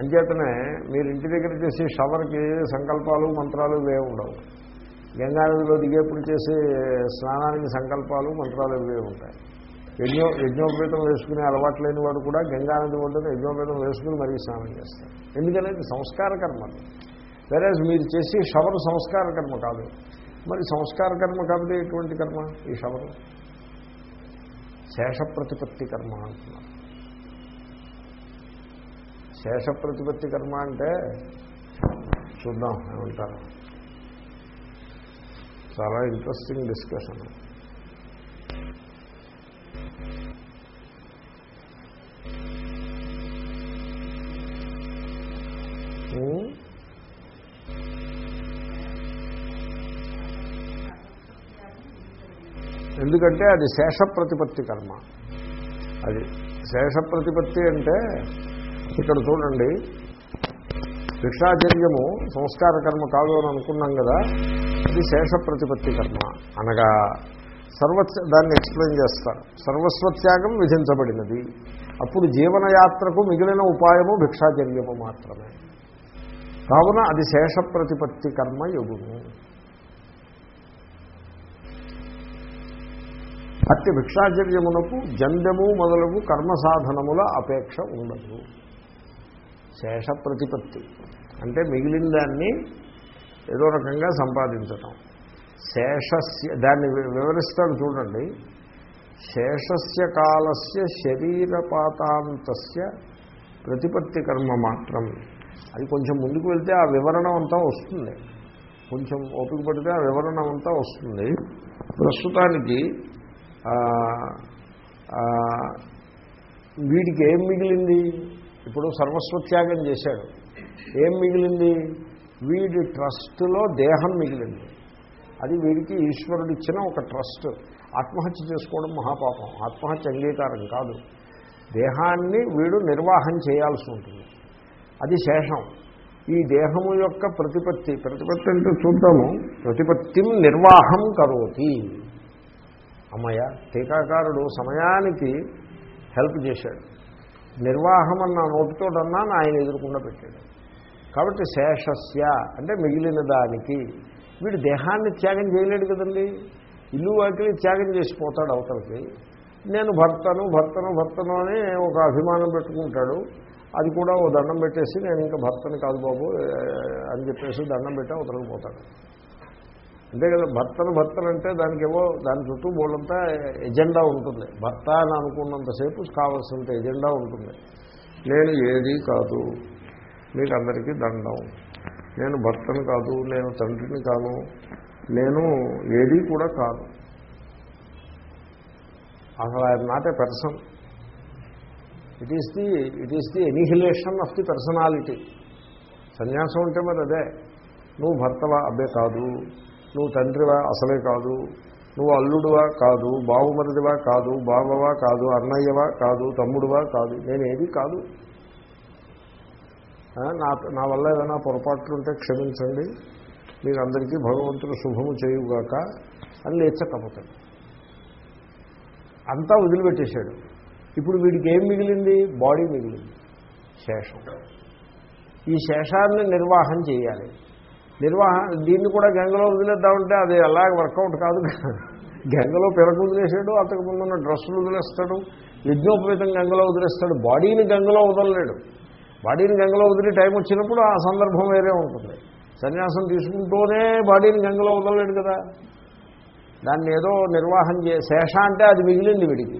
Speaker 1: అంచేతనే మీరు ఇంటి దగ్గర చేసే షవర్కి సంకల్పాలు మంత్రాలు ఇవే ఉండవు. గంగానదిలో దిగేప్పుడు చేసే స్నానానికి సంకల్పాలు మంత్రాలు ఇవే ఉంటాయి. యజ్ఞో యజ్ఞోపేతం వేసుకునే అలవాటు లేని వాడు కూడా గంగానది ఒడ్డున యజ్ఞోపేతం వేసుకుని మరీ స్నానం చేస్తారు. ఎందుకనేది సంస్కార కర్మలు వేరే మీరు చేసి షవర్ సంస్కార కర్మ కాదు. మరి సంస్కార కర్మ కాబట్టి ఎటువంటి కర్మ? ఈ షవరు శేష ప్రతిపత్తి కర్మ అంటున్నారు. శేష ప్రతిపత్తి కర్మ అంటే చూద్దాం ఏమంటారు? చాలా ఇంట్రెస్టింగ్ డిస్కషన్ ఉమ్. ఎందుకంటే అది శేష ప్రతిపత్తి కర్మ. అది శేష ప్రతిపత్తి అంటే ఇక్కడ చూడండి భిక్షాచర్యము సంస్కార కర్మ కాదు అని అనుకున్నాం కదా అది శేష ప్రతిపత్తి కర్మ. అనగా సర్వ దాన్ని ఎక్స్ప్లెయిన్ చేస్తారు సర్వస్వత్యాగం విధించబడినది. అప్పుడు జీవనయాత్రకు మిగిలిన ఉపాయము భిక్షాచర్యము మాత్రమే. కావున అది శేష ప్రతిపత్తి కర్మ యుగుము. అట్టి భిక్షాచర్యమునకు జంధ్యము మొదలగు కర్మ సాధనముల అపేక్ష ఉండదు. శేష ప్రతిపత్తి. అంటే మిగిలిన దాన్ని ఏదో రకంగా సంపాదించటం. శేషస్య దాన్ని వి- వివరిస్తాడు చూడండి. శేషస్య కాలస్య శరీరపాతాంతస్య ప్రతిపత్తి కర్మ మాత్రం. అది కొంచెం ముందుకు వెళ్తే ఆ వివరణ అంతా వస్తుంది. కొంచెం ఓపిక పడితే ఆ వివరణ అంతా వస్తుంది. ప్రస్తుతానికి వీడికి ఏం మిగిలింది? ఇప్పుడు సర్వస్వత్యాగం చేశాడు. ఏం మిగిలింది? వీడి ట్రస్ట్లో దేహం మిగిలింది. అది వీడికి ఈశ్వరుడు ఇచ్చిన ఒక ట్రస్ట్. ఆత్మహత్య చేసుకోవడం మహాపాపం. ఆత్మహత్య అంగీకారం కాదు. దేహాన్ని వీడు నిర్వాహం చేయాల్సి ఉంటుంది. అది శేషం. ఈ దేహము యొక్క ప్రతిపత్తి. ప్రతిపత్తి అంటే చూద్దాము. ప్రతిపత్తిం నిర్వాహం కరోతి. అమ్మయ్య టీకాకారుడు సమయానికి హెల్ప్ చేశాడు. నిర్వాహం అన్న నోటితోటన్నా ఆయన ఎదురకుండా పెట్టాడు. కాబట్టి శేషస్య అంటే మిగిలిన దానికి. వీడు దేహాన్ని త్యాగం చేయలేడు కదండి. ఇల్లు వాకిలి త్యాగం చేసిపోతాడు అవతలకి. నేను భర్తను భర్తను భర్తను అని ఒక అభిమానం పెట్టుకుంటాడు. అది కూడా ఓ దండం పెట్టేసి నేను ఇంకా భర్తని కాదు బాబు అని చెప్పేసి దండం పెట్టి అవతలకి పోతాడు. అంతే కదా భర్తను భర్తను అంటే దానికి ఏవో దాని చుట్టూ బోళ్ళంతా ఎజెండా ఉంటుంది. భర్త అని అనుకున్నంతసేపు కావాల్సినంత ఎజెండా ఉంటుంది. నేను ఏది కాదు మీకు అందరికీ దండం. నేను భర్తను కాదు నేను తండ్రిని కాను నేను ఏది కూడా కాదు అసలు I'm not a person. It is the it is the annihilation of the personality. సన్యాసం అంటే మరి అదే. నువ్వు భర్తవా? అబ్బే కాదు. నువ్వు తండ్రివా? అసలే కాదు. నువ్వు అల్లుడువా? కాదు. బావుమరిదివా? కాదు. బావవా? కాదు. అన్నయ్యవా? కాదు. తమ్ముడువా? కాదు. నేనేది కాదు. నా నా వల్ల ఏదైనా పొరపాట్లు ఉంటే క్షమించండి. మీరందరికీ అందరికీ భగవంతుడు శుభము చేయుగాక అని లేచకపోతాడు అంతా వదిలిపెట్టేశాడు. ఇప్పుడు వీడికి ఏం మిగిలింది? బాడీ మిగిలింది. శేషం. ఈ శేషాన్ని నిర్వాహం చేయాలి. నిర్వాహ దీన్ని కూడా గంగలో వదిలేద్దామంటే అది అలాగే వర్కౌట్ కాదు కదా. గంగలో పిరకు వదిలేసాడు అంతకు ముందున్న డ్రెస్సులు వదిలేస్తాడు యజ్ఞోపేతం గంగలో వదిలేస్తాడు బాడీని గంగలో వదలలేడు. బాడీని గంగలో వదిలి టైం వచ్చినప్పుడు ఆ సందర్భం వేరే ఉంటుంది. సన్యాసం తీసుకుంటూనే బాడీని గంగలో వదలలేడు కదా. దాన్ని ఏదో నిర్వాహం చే శేష అంటే అది మిగిలింది వీడికి.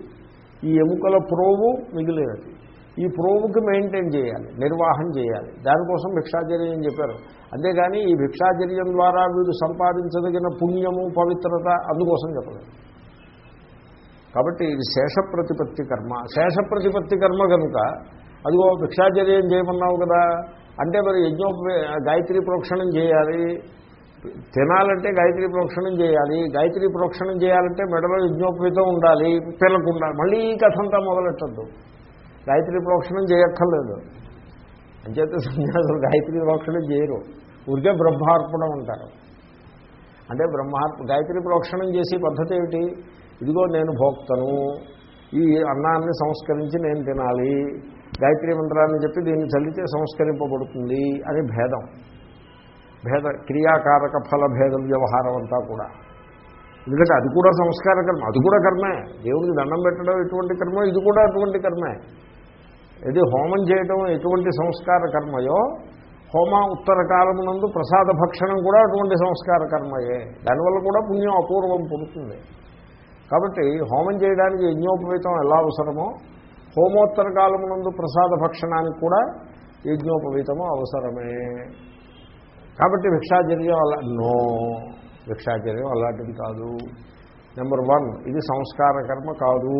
Speaker 1: ఈ ఎముకల ప్రోవు మిగిలినది. ఈ ప్రోవుకి మెయింటైన్ చేయాలి నిర్వాహం చేయాలి. దానికోసం భిక్షాచర్యం అని చెప్పారు. అంతేగాని ఈ భిక్షాచర్యం ద్వారా వీడు సంపాదించదగిన పుణ్యము పవిత్రత అందుకోసం చెప్పలేదు. కాబట్టి ఇది శేష ప్రతిపత్తి కర్మ. శేష ప్రతిపత్తి కర్మ కనుక అదిగో భిక్షాచర్యం చేయమన్నావు కదా అంటే మరి యజ్ఞో గాయత్రి ప్రోక్షణం చేయాలి. తినాలంటే గాయత్రి ప్రోక్షణం చేయాలి. గాయత్రి ప్రోక్షణం చేయాలంటే మెడలో యజ్ఞోపేతం ఉండాలి పిల్లకు ఉండాలి మళ్ళీ ఈ కథంతా మొదలెట్టద్దు. గాయత్రి ప్రోక్షణం చేయక్కర్లేదు. అంచేత సన్యాసులు గాయత్రి ప్రోక్షణం చేయరు. ఊరికే బ్రహ్మార్పణం ఉంటారు అంటే బ్రహ్మార్ప గాయత్రి ప్రోక్షణం చేసే పద్ధతి ఏమిటి? ఇదిగో నేను భోక్తను. ఈ అన్నాన్ని సంస్కరించి నేను తినాలి. గాయత్రి మంత్రాన్ని చెప్పి దీన్ని చల్లితే సంస్కరింపబడుతుంది అని భేదం. భేద క్రియాకారక ఫల భేద వ్యవహారం అంతా కూడా. ఎందుకంటే అది కూడా సంస్కార కర్మ. అది కూడా కర్మే. దేవుడికి దండం పెట్టడం ఎటువంటి కర్మ ఇది కూడా అటువంటి కర్మే. ఇది హోమం చేయటం ఎటువంటి సంస్కార కర్మయో హోమ ఉత్తర కాలమునందు ప్రసాద భక్షణం కూడా అటువంటి సంస్కార కర్మయే. దానివల్ల కూడా పుణ్యం అపూర్వం పుడుతుంది. కాబట్టి హోమం చేయడానికి యజ్ఞోపవీతం ఎలా అవసరమో హోమోత్తర కాలమునందు ప్రసాద భక్షణానికి కూడా యజ్ఞోపవీతము అవసరమే. కాబట్టి భిక్షాచర్యం అలా నో భిక్షాచర్యం అలాంటిది కాదు. నెంబర్ వన్ ఇది సంస్కార కర్మ కాదు.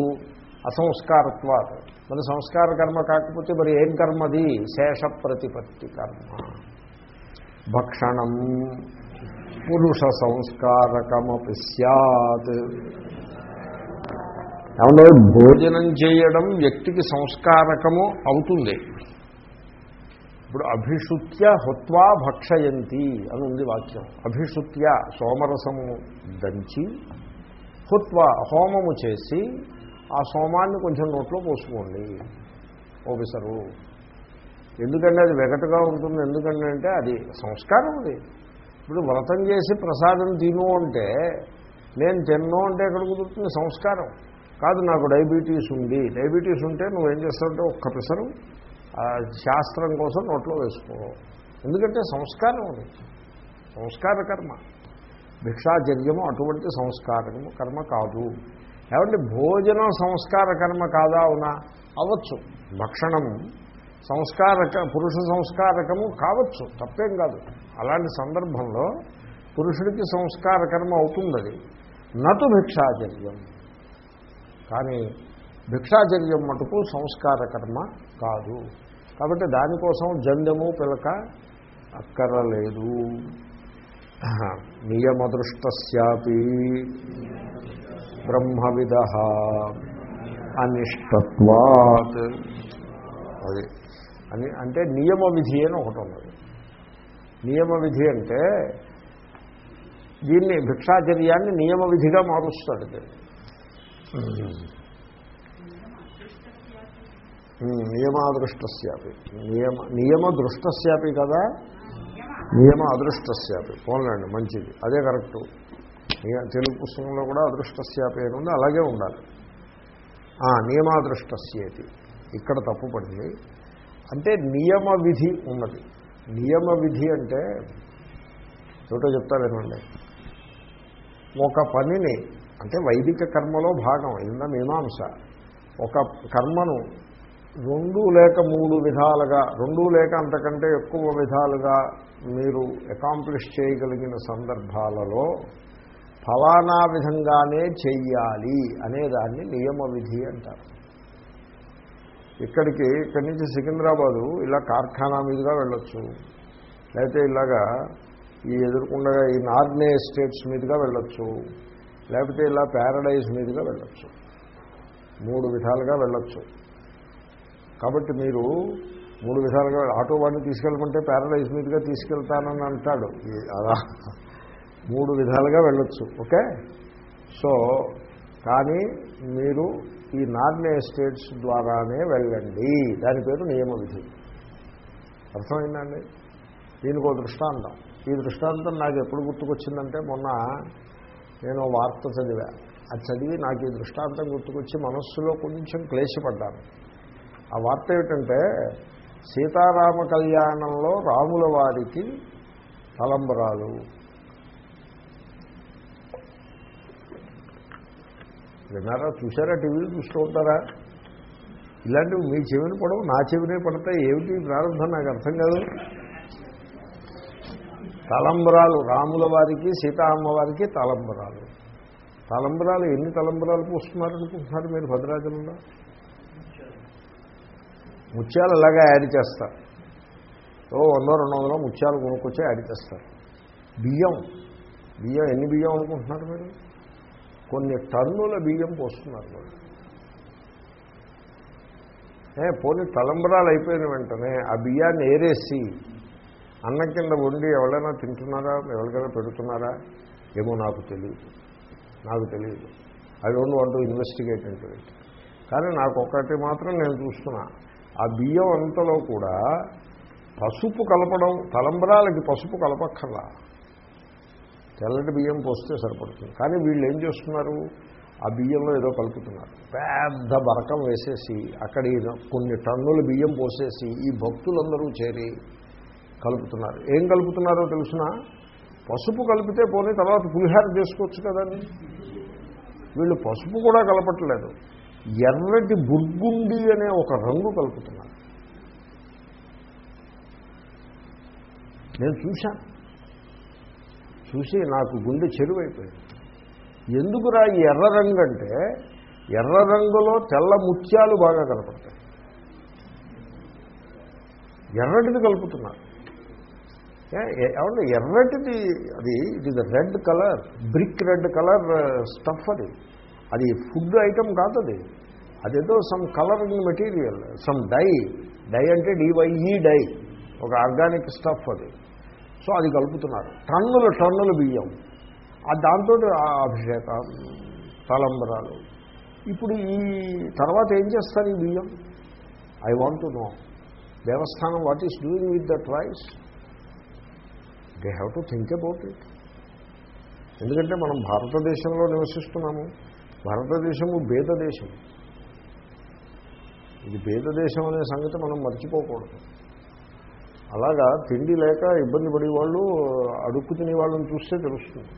Speaker 1: అసంస్కారత్వాత మరి సంస్కార కర్మ కాకపోతే మరి ఏం కర్మది? శేష ప్రతిపత్తి కర్మ. భక్షణం పురుష సంస్కారకమపి సత్ ఏమంటే భోజనం చేయడం వ్యక్తికి సంస్కారకము అవుతుంది. ఇప్పుడు అభిషుత్య హుత్వా భక్షయంతి అని ఉంది వాక్యం. అభిషుత్య సోమరసము దంచి హుత్వా హోమము చేసి ఆ సోమాన్ని కొంచెం నోట్లో పోసుకోండి ఓపెసరు ఎందుకంటే అది వెగటగా ఉంటుంది ఎందుకంటే అంటే అది సంస్కారం అది. ఇప్పుడు వ్రతం చేసి ప్రసాదం తిను అంటే నేను తిన్ను అంటే ఎక్కడ కుదురుతుంది సంస్కారం? కాదు నాకు డయాబెటీస్ ఉంది. డయాబెటీస్ ఉంటే నువ్వేం చేస్తావంటే ఒక్క పిసరు శాస్త్రం కోసం నోట్లో వేసుకో. ఎందుకంటే సంస్కారం అది. సంస్కార కర్మ. భిక్షాచర్యము అటువంటి సంస్కారము కర్మ కాదు. ఏమంటే భోజనం సంస్కార కర్మ కాదా అవునా అవ్వచ్చు. భక్షణం సంస్కారక పురుష సంస్కారకము కావచ్చు తప్పేం కాదు. అలాంటి సందర్భంలో పురుషుడికి సంస్కార కర్మ అవుతుంది అది నటు భిక్షాచర్యం. కానీ భిక్షాచర్యం మటుకు సంస్కార కర్మ కాదు. కాబట్టి దానికోసం జందము పిలక అక్కరలేదు. నియమదృష్టస్యాపి. బ్రహ్మవిద అనిష్టత్వాత్. అది. అని అంటే నియమ విధి అని ఒకటి ఉన్నది. నియమ విధి అంటే దీన్ని భిక్షాచర్యాన్ని నియమ విధిగా మారుస్తాడు దీన్ని నియమాదృష్టస్యాపి. నియమ నియమ దృష్టస్యాపి కదా? నియమ అదృష్టస్యాపి పోన్లండి మంచిది. అదే కరెక్టు. తెలుగు పుస్తకంలో కూడా అదృష్టస్యాపి పేరు ఉంది అలాగే ఉండాలి. ఆ, నియమాదృష్టస్యేతి. ఇక్కడ తప్పు పడింది. అంటే నియమ విధి ఉన్నది. నియమ విధి అంటే ఏమిటో చెప్తా ఒక పనిని అంటే వైదిక కర్మలో భాగం ఇన్న మీమాంస. ఒక కర్మను రెండు లేక మూడు విధాలుగా రెండు లేక అంతకంటే ఎక్కువ విధాలుగా మీరు అకాంప్లిష్ చేయగలిగిన సందర్భాలలో ఫలానా విధంగానే చెయ్యాలి అనేదాన్ని నియమ విధి అంటారు. ఇక్కడికి ఇక్కడి నుంచి సికింద్రాబాదు ఇలా కార్ఖానా మీదుగా వెళ్ళొచ్చు. లేకపోతే ఇలాగా ఈ ఎదుర్కొండగా ఈ నార్నే ఎస్టేట్స్ మీదుగా వెళ్ళొచ్చు. లేకపోతే ఇలా ప్యారడైజ్ మీదుగా వెళ్ళొచ్చు. మూడు విధాలుగా వెళ్ళొచ్చు. కాబట్టి మీరు మూడు విధాలుగా ఆటో వాడిని తీసుకెళ్ళమంటే ప్యారడైజ్ మీదుగా తీసుకెళ్తానని అంటాడు. అలా మూడు విధాలుగా వెళ్ళొచ్చు ఓకే? సో కానీ మీరు ఈ నార్నే ఎస్టేట్స్ ద్వారానే వెళ్ళండి. దాని పేరు నియమ విధి అర్థమైందండి? దీనికి ఒక దృష్టాంతం. ఈ దృష్టాంతం నాకు ఎప్పుడు గుర్తుకొచ్చిందంటే మొన్న నేను వార్త చదివా. అది చదివి నాకు ఈ దృష్టాంతం గుర్తుకొచ్చి మనస్సులో కొంచెం క్లేశపడ్డాను. ఆ వార్త ఏమిటంటే సీతారామ కళ్యాణంలో రాముల వారికి తలంబరాలు. విన్నారా చూసారా టీవీలు చూస్తూ ఉంటారా? ఇలాంటివి మీ చెవిని పడవు నా చెవినే పడతాయి. ఏమిటి? ప్రారంభం నాకు అర్థం కాదు. తలంబరాలు రాముల వారికి సీతా అమ్మవారికి తలంబరాలు. తలంబరాలు ఎన్ని తలంబరాలు పూస్తున్నారు అనుకుంటున్నారు మీరు భద్రాచలంలో? ముత్యాలు అలాగే యాడ్ చేస్తారు. ఓ వందో రెండు వందలు ముత్యాలు కొనుక్కొచ్చి యాడ్ చేస్తారు. బియ్యం. బియ్యం ఎన్ని బియ్యం అనుకుంటున్నారు మీరు? కొన్ని టన్నుల బియ్యం పోస్తున్నారు వాళ్ళు. పోనీ తలంబరాలు అయిపోయిన వెంటనే ఆ బియ్యాన్ని ఏరేసి అన్నం కింద వండి ఎవరైనా తింటున్నారా? ఎవరికైనా పెడుతున్నారా? ఏమో నాకు తెలియదు. నాకు తెలియదు. I don't want investigate into it. కానీ నాకు ఒకటి మాత్రం నేను చూస్తున్నా. ఆ బియ్యం అంతలో కూడా పసుపు కలపడం తలంబరాలకి పసుపు కలపక్కర్లా. తెల్లటి బియ్యం పోస్తే సరిపడుతుంది. కానీ వీళ్ళు ఏం చేస్తున్నారు? ఆ బియ్యంలో ఏదో కలుపుతున్నారు పెద్ద బరకం వేసేసి అక్కడ కొన్ని టన్నుల బియ్యం పోసేసి ఈ భక్తులందరూ చేరి కలుపుతున్నారు. ఏం కలుపుతున్నారో తెలుసిన? పసుపు కలిపితే పోనీ తర్వాత పులిహార చేసుకోవచ్చు కదండి వీళ్ళు పసుపు కూడా కలపట్లేదు. ఎర్రటి బుర్గుండి అనే ఒక రంగు కలుపుతున్నారు. నేను చూశాను. చూసి నాకు గుండె చెరువైపోయింది. ఎందుకురా ఈ ఎర్ర రంగు అంటే ఎర్ర రంగులో తెల్ల ముత్యాలు బాగా కనపడతాయి. ఎర్రటిది కలుపుతున్నారు. ఏమంటే ఎర్రటిది అది it is red colour brick red colour stuff అది. అది ఫుడ్ ఐటమ్ కాదు అది అదేదో some colouring material some dye dye అంటే డివైఈ డై ఒక ఆర్గానిక్ స్టఫ్ అది. సో అది కలుపుతున్నారు. టన్నుల టన్నుల బియ్యం. ఆ దాంతో అభిషేక తలంబరాలు. ఇప్పుడు ఈ తర్వాత ఏం చేస్తారు ఈ బియ్యం? I want to know Devasthanam what is doing with that rice they have to think about it ఎందుకంటే మనం భారతదేశంలో నివసిస్తున్నాము. భారతదేశము భేద దేశం ఇది భేద దేశం అనే సంగతి మనం మర్చిపోకూడదు. అలాగా తిండి లేక ఇబ్బంది పడే వాళ్ళు అడుక్కు తినే వాళ్ళని చూస్తే తెలుస్తుంది.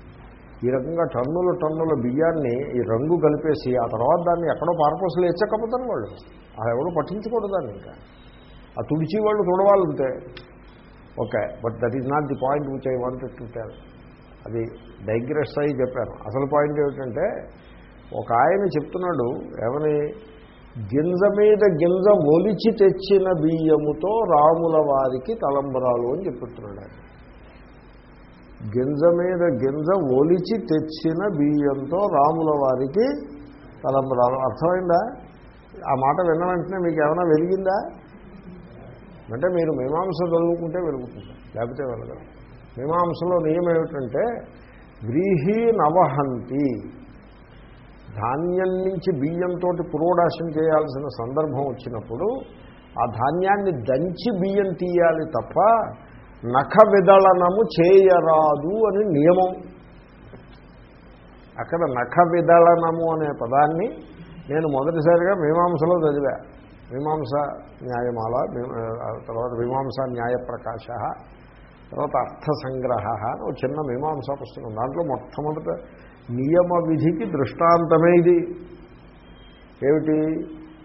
Speaker 1: ఈ రకంగా టన్నుల టన్నుల బియ్యాన్ని ఈ రంగు కలిపేసి ఆ తర్వాత దాన్ని ఎక్కడో పార్పస్లో ఎచ్చకపోతారు వాళ్ళు. ఆ ఎవరు పట్టించకూడదు దాన్ని ఇంకా. ఆ తుడిచి వాళ్ళు తుడవాలంతే. Okay but that is not the point which I wanted to tell. అది డైగ్రెస్ అయ్యి చెప్పాను. అసలు పాయింట్ ఏమిటంటే ఒక ఆయన చెప్తున్నాడు ఏమని గింజ మీద గింజ ఒలిచి తెచ్చిన బియ్యముతో రాముల వారికి తలంబరాలు అని చెప్పుతున్నాడు ఆయన. గింజ మీద గింజ ఒలిచి తెచ్చిన బియ్యంతో రాముల వారికి తలంబరాలు. అర్థమైందా? ఆ మాట విన్న వెంటనే మీకు ఏమైనా వెలిగిందా? అంటే మీరు మీమాంస చదువుకుంటే వెలుగుతుంది లేకపోతే వెళ్ళగలరు మీమాంసలో నియమం ఏమిటంటే వ్రీహి నవహంతి. ధాన్యం నుంచి బియ్యంతో పురోడాశం చేయాల్సిన సందర్భం వచ్చినప్పుడు ఆ ధాన్యాన్ని దంచి బియ్యం తీయాలి తప్ప నఖ విదళనము చేయరాదు అని నియమం. అక్కడ నఖ విదళనము అనే పదాన్ని నేను మొదటిసారిగా మీమాంసలో చదివా. మీమాంస న్యాయమాల తర్వాత మీమాంస న్యాయ ప్రకాశ తర్వాత అర్థ సంగ్రహ అని ఒక చిన్న మీమాంసా పుస్తకం. దాంట్లో మొట్టమొదట నియమ విధికి దృష్టాంతమే ఇది. ఏమిటి?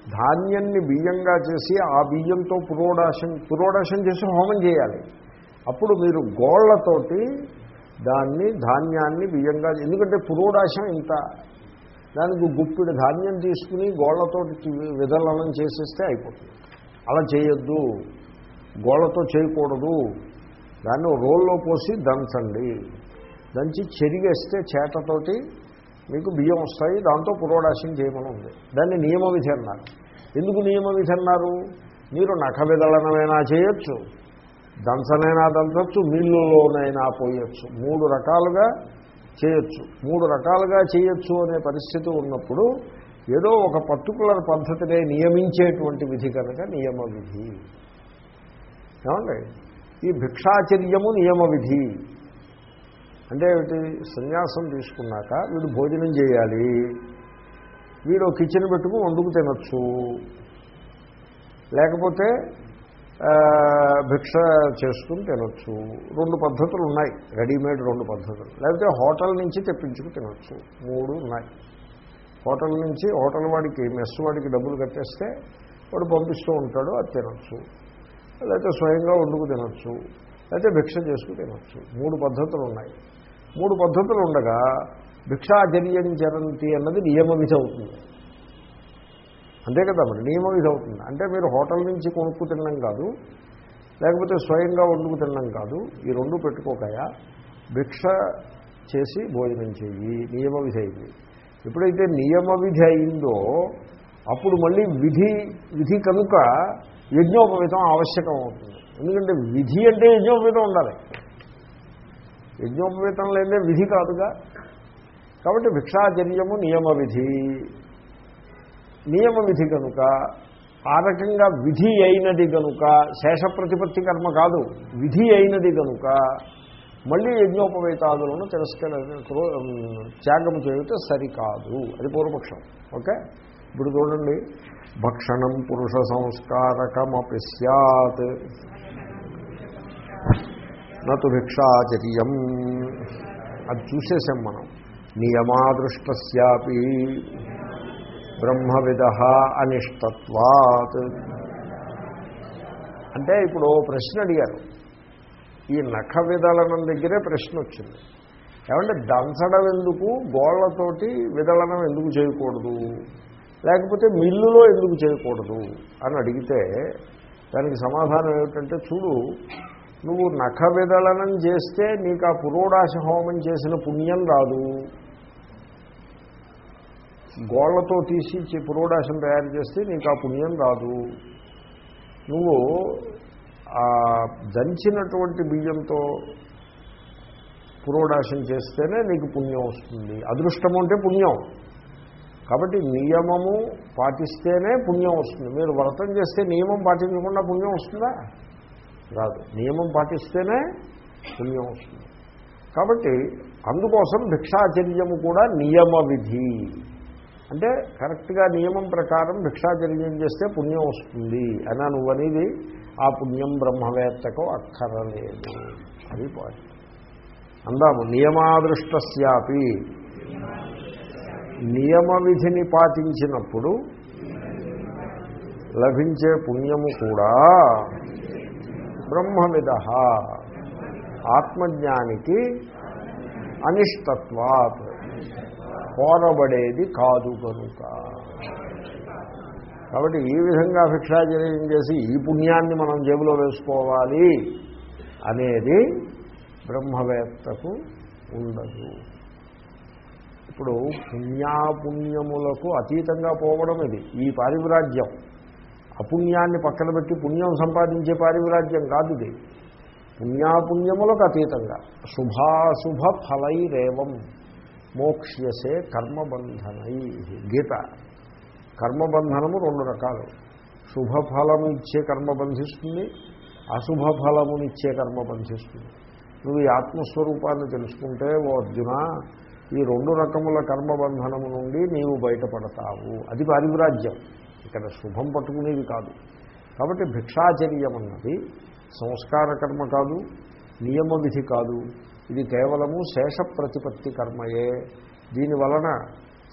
Speaker 1: ధాన్యాన్ని బియ్యంగా చేసి ఆ బియ్యంతో పురోడాశం పురోడాశం చేసి హోమం చేయాలి. అప్పుడు మీరు గోళ్ళతోటి దాన్ని ధాన్యాన్ని బియ్యంగా ఎందుకంటే పురోడాశం ఇంత. దానికి గుప్పిడి ధాన్యం తీసుకుని గోళ్ళతోటి విధలనం చేసేస్తే అయిపోతుంది. అలా చేయొద్దు. గోళ్ళతో చేయకూడదు. దాన్ని రోల్లో పోసి దంచండి. దంచి చెరిగేస్తే చేటతోటి మీకు బియ్యం వస్తాయి దాంతో పురోడాశం చేయమని ఉంది. దాన్ని నియమ విధి అన్నారు. ఎందుకు నియమ విధి అన్నారు? మీరు నఖ విదళనమైనా చేయొచ్చు దంచనైనా దంచచ్చు మిల్లులోనైనా పోయొచ్చు. మూడు రకాలుగా చేయొచ్చు. మూడు రకాలుగా చేయొచ్చు అనే పరిస్థితి ఉన్నప్పుడు ఏదో ఒక పర్టికులర్ పద్ధతినే నియమించేటువంటి విధి కనుక నియమ విధి ఏమండి? ఈ భిక్షాచర్యము నియమ విధి అంటే ఏమిటి? సన్యాసం తీసుకున్నాక వీడు భోజనం చేయాలి. వీడు కిచెన్ పెట్టుకుని వండుకు తినచ్చు. లేకపోతే భిక్ష చేసుకుని తినొచ్చు. రెండు పద్ధతులు ఉన్నాయి. రెడీమేడ్ రెండు పద్ధతులు. లేకపోతే హోటల్ నుంచి తెప్పించుకు తినొచ్చు. మూడు ఉన్నాయి. హోటల్ నుంచి హోటల్ వాడికి మెస్ వాడికి డబ్బులు కట్టేస్తే వాడు పంపిస్తూ ఉంటాడు అది తినొచ్చు. లేకపోతే స్వయంగా వండుకు తినొచ్చు. లేకపోతే భిక్ష చేసుకు తినొచ్చు. మూడు పద్ధతులు ఉన్నాయి. మూడు పద్ధతులు ఉండగా భిక్షాచర్యం చరంతి అన్నది నియమ విధి అవుతుంది. అంతే కదా మరి నియమ విధి అవుతుంది. అంటే మీరు హోటల్ నుంచి కొనుక్కు తినడం కాదు లేకపోతే స్వయంగా వండుకు తినడం కాదు ఈ రెండు పెట్టుకోకయా? భిక్ష చేసి భోజనం చేయి నియమ విధి అయింది. ఎప్పుడైతే నియమ విధి అయిందో అప్పుడు మళ్ళీ విధి విధి కనుక యజ్ఞోపవితం ఆవశ్యకం అవుతుంది ఎందుకంటే విధి అంటే యజ్ఞోపవితం ఉండాలి. యజ్ఞోపవేతం లేదే విధి కాదుగా. కాబట్టి భిక్షాచర్యము నియమ విధి నియమ విధి కనుక ఆ రకంగా విధి అయినది కనుక శేష ప్రతిపత్తి కర్మ కాదు. విధి అయినది కనుక మళ్ళీ యజ్ఞోపవేతాదులను తిరస్కర త్యాగం చేయటం సరికాదు. అది పూర్వపక్షం. ఓకే? ఇప్పుడు చూడండి. భక్షణం పురుష సంస్కారకమపి సత్ నటు భిక్షాచర్యం అది చూసేసాం మనం. నియమాదృష్టస్యాపి బ్రహ్మవిద అనిష్టత్వాత్. అంటే ఇప్పుడు ప్రశ్న అడిగారు. ఈ నఖ విదళనం దగ్గరే ప్రశ్న వచ్చింది. ఏమంటే దంచడం ఎందుకు? గోళ్ళతోటి విదళనం ఎందుకు చేయకూడదు? లేకపోతే మిల్లులో ఎందుకు చేయకూడదు? అని అడిగితే దానికి సమాధానం ఏమిటంటే చూడు నువ్వు నఖ విదళనం చేస్తే నీకు ఆ పురోడాశ హోమం చేసిన పుణ్యం రాదు. గోళ్ళతో తీసి పురోడాశం తయారు చేస్తే నీకు ఆ పుణ్యం రాదు. నువ్వు ఆ దంచినటువంటి బియ్యంతో పురోడాశం చేస్తేనే నీకు పుణ్యం వస్తుంది. అదృష్టం అంటే పుణ్యం. కాబట్టి నియమము పాటిస్తేనే పుణ్యం వస్తుంది. మీరు వ్రతం చేస్తే నియమం పాటించకుండా పుణ్యం వస్తుందా? రాదు. నియమం పాటిస్తేనే పుణ్యం వస్తుంది. కాబట్టి అందుకోసం భిక్షాచర్యము కూడా నియమ విధి. అంటే కరెక్ట్గా నియమం ప్రకారం భిక్షాచర్యం చేస్తే పుణ్యం వస్తుంది అని నువ్వనేది ఆ పుణ్యం బ్రహ్మవేత్తకు అక్కరలేదు. అది పాయింట్. అందాము నియమాదృష్టస్యాపి. నియమ విధిని పాటించినప్పుడు లభించే పుణ్యము కూడా బ్రహ్మవిద. ఆత్మజ్ఞానికి అనిష్టత్వాత్. కోరబడేది కాదు కనుక. కాబట్టి ఈ విధంగా భిక్షాచర్యం చేసి ఈ పుణ్యాన్ని మనం జేబులో వేసుకోవాలి అనేది బ్రహ్మవేత్తకు ఉండదు. ఇప్పుడు పుణ్యాపుణ్యములకు అతీతంగా పోవడం ఇది. ఈ పారివ్రాజ్యం అపుణ్యాన్ని పక్కన పెట్టి పుణ్యం సంపాదించే పారివిరాజ్యం కాదు ఇది. పుణ్యాపుణ్యములకు అతీతంగా. శుభాశుభ ఫలైరేవం. మోక్ష్యసే కర్మబంధనై. గీత. కర్మబంధనము రెండు రకాలు. శుభఫలము ఇచ్చే కర్మ బంధిస్తుంది అశుభ ఫలమునిచ్చే కర్మ బంధిస్తుంది. నువ్వు ఈ ఆత్మస్వరూపాన్ని తెలుసుకుంటే ఓ అర్జున ఈ రెండు రకముల కర్మబంధనము నుండి నీవు బయటపడతావు. అది పారివిరాజ్యం. ఇక్కడ శుభం పట్టుకునేది కాదు. కాబట్టి భిక్షాచర్యం అన్నది సంస్కార కర్మ కాదు నియమ విధి కాదు. ఇది కేవలము శేష ప్రతిపత్తి కర్మయే. దీని వలన